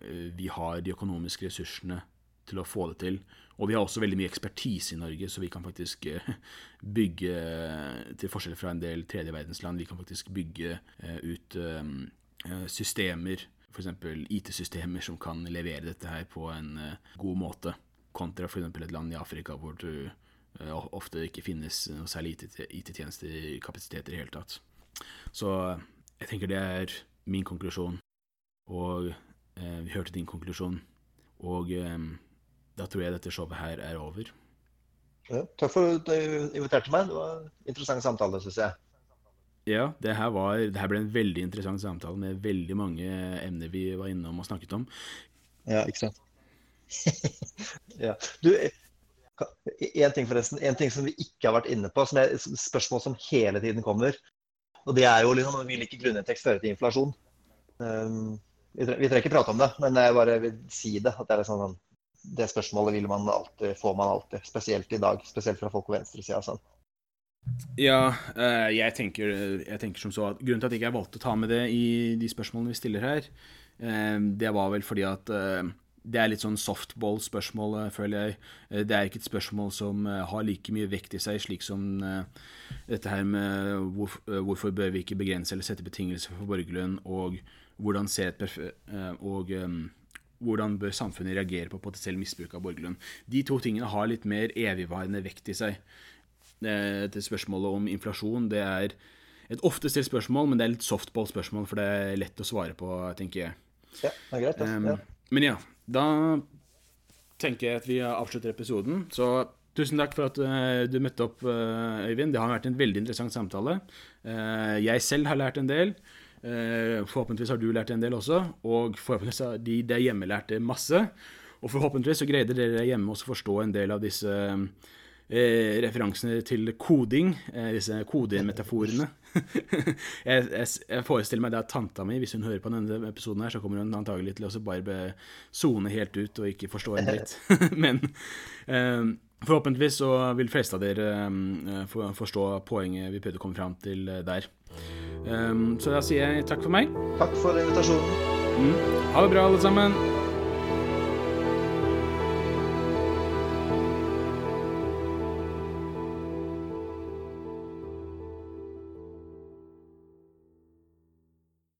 eh, vi har de økonomiske ressursene til å få det til. Og vi har også veldig mye ekspertise i Norge, så vi kan faktisk eh, bygge, til forskjell fra en del tredje verdensland, vi kan faktisk bygge eh, ut eh, systemer, f.eks. IT-systemer som kan levere dette her på en god måte, kontra f.eks. et land i Afrika hvor du ofte ikke finnes noe særlig IT-tjenestekapasiteter i det hele tatt. Så jeg tenker det er min konklusjon, og vi hørte din konklusjon. Og da tror jeg dette showet her er over. Ja, takk for at du inviterte meg. Det var en interessant samtale, syns jeg. Ja, det her, var, det her, ble en veldig interessant samtale med veldig mange emner vi var innom og snakket om. Ja, ikke sant. ja. Du, en ting forresten, en ting som vi ikke har vært inne på, som er spørsmål som hele tiden kommer. Og det er jo liksom, Vil ikke grunninntekt føre til inflasjon? Um, vi, trenger ikke prate om det, men jeg bare vil si det. at det sånn, sånn det spørsmålet vil man alltid, får man alltid. Spesielt i dag. Spesielt fra folk på venstresida. Sånn. Ja, eh, jeg tenker, jeg tenker, som så at grunnen til at jeg ikke valgte å ta med det i de spørsmålene vi stiller her, eh, det var vel fordi at eh, det er litt sånn softball-spørsmål, føler jeg. Det er ikke et spørsmål som har like mye vekt i seg, slik som dette her med hvorfor bør vi ikke begrense eller sette betingelser for borgerlønn, og hvordan og hvordan bør samfunnet reagere på potensiell misbruk av borgerlønn. De to tingene har litt mer evigvarende vekt i seg. Til spørsmålet om inflasjon, det er et ofte stilt spørsmål, men det er litt softball-spørsmål, for det er lett å svare på, tenker jeg. Ja, det er greit. Um, ja. Men ja, da tenker jeg at vi avslutter episoden. Så tusen takk for at uh, du møtte opp, uh, Øyvind. Det har vært en veldig interessant samtale. Uh, jeg selv har lært en del. Eh, forhåpentligvis har du lært en del også, og forhåpentligvis har de der hjemme lært masse. Og forhåpentligvis så greide dere der hjemme også å forstå en del av disse eh, referansene til koding, eh, disse kodemetaforene. jeg, jeg, jeg, forestiller meg det at tanta mi, hvis hun hører på denne episoden, her, så kommer hun antagelig til å bare sone helt ut og ikke forstå en dritt. Men eh, Forhåpentligvis så vil fleste av dere um, forstå poenget vi prøvde å komme fram til der. Um, så da sier jeg takk for meg. Takk for invitasjonen. Mm. Ha det bra, alle sammen.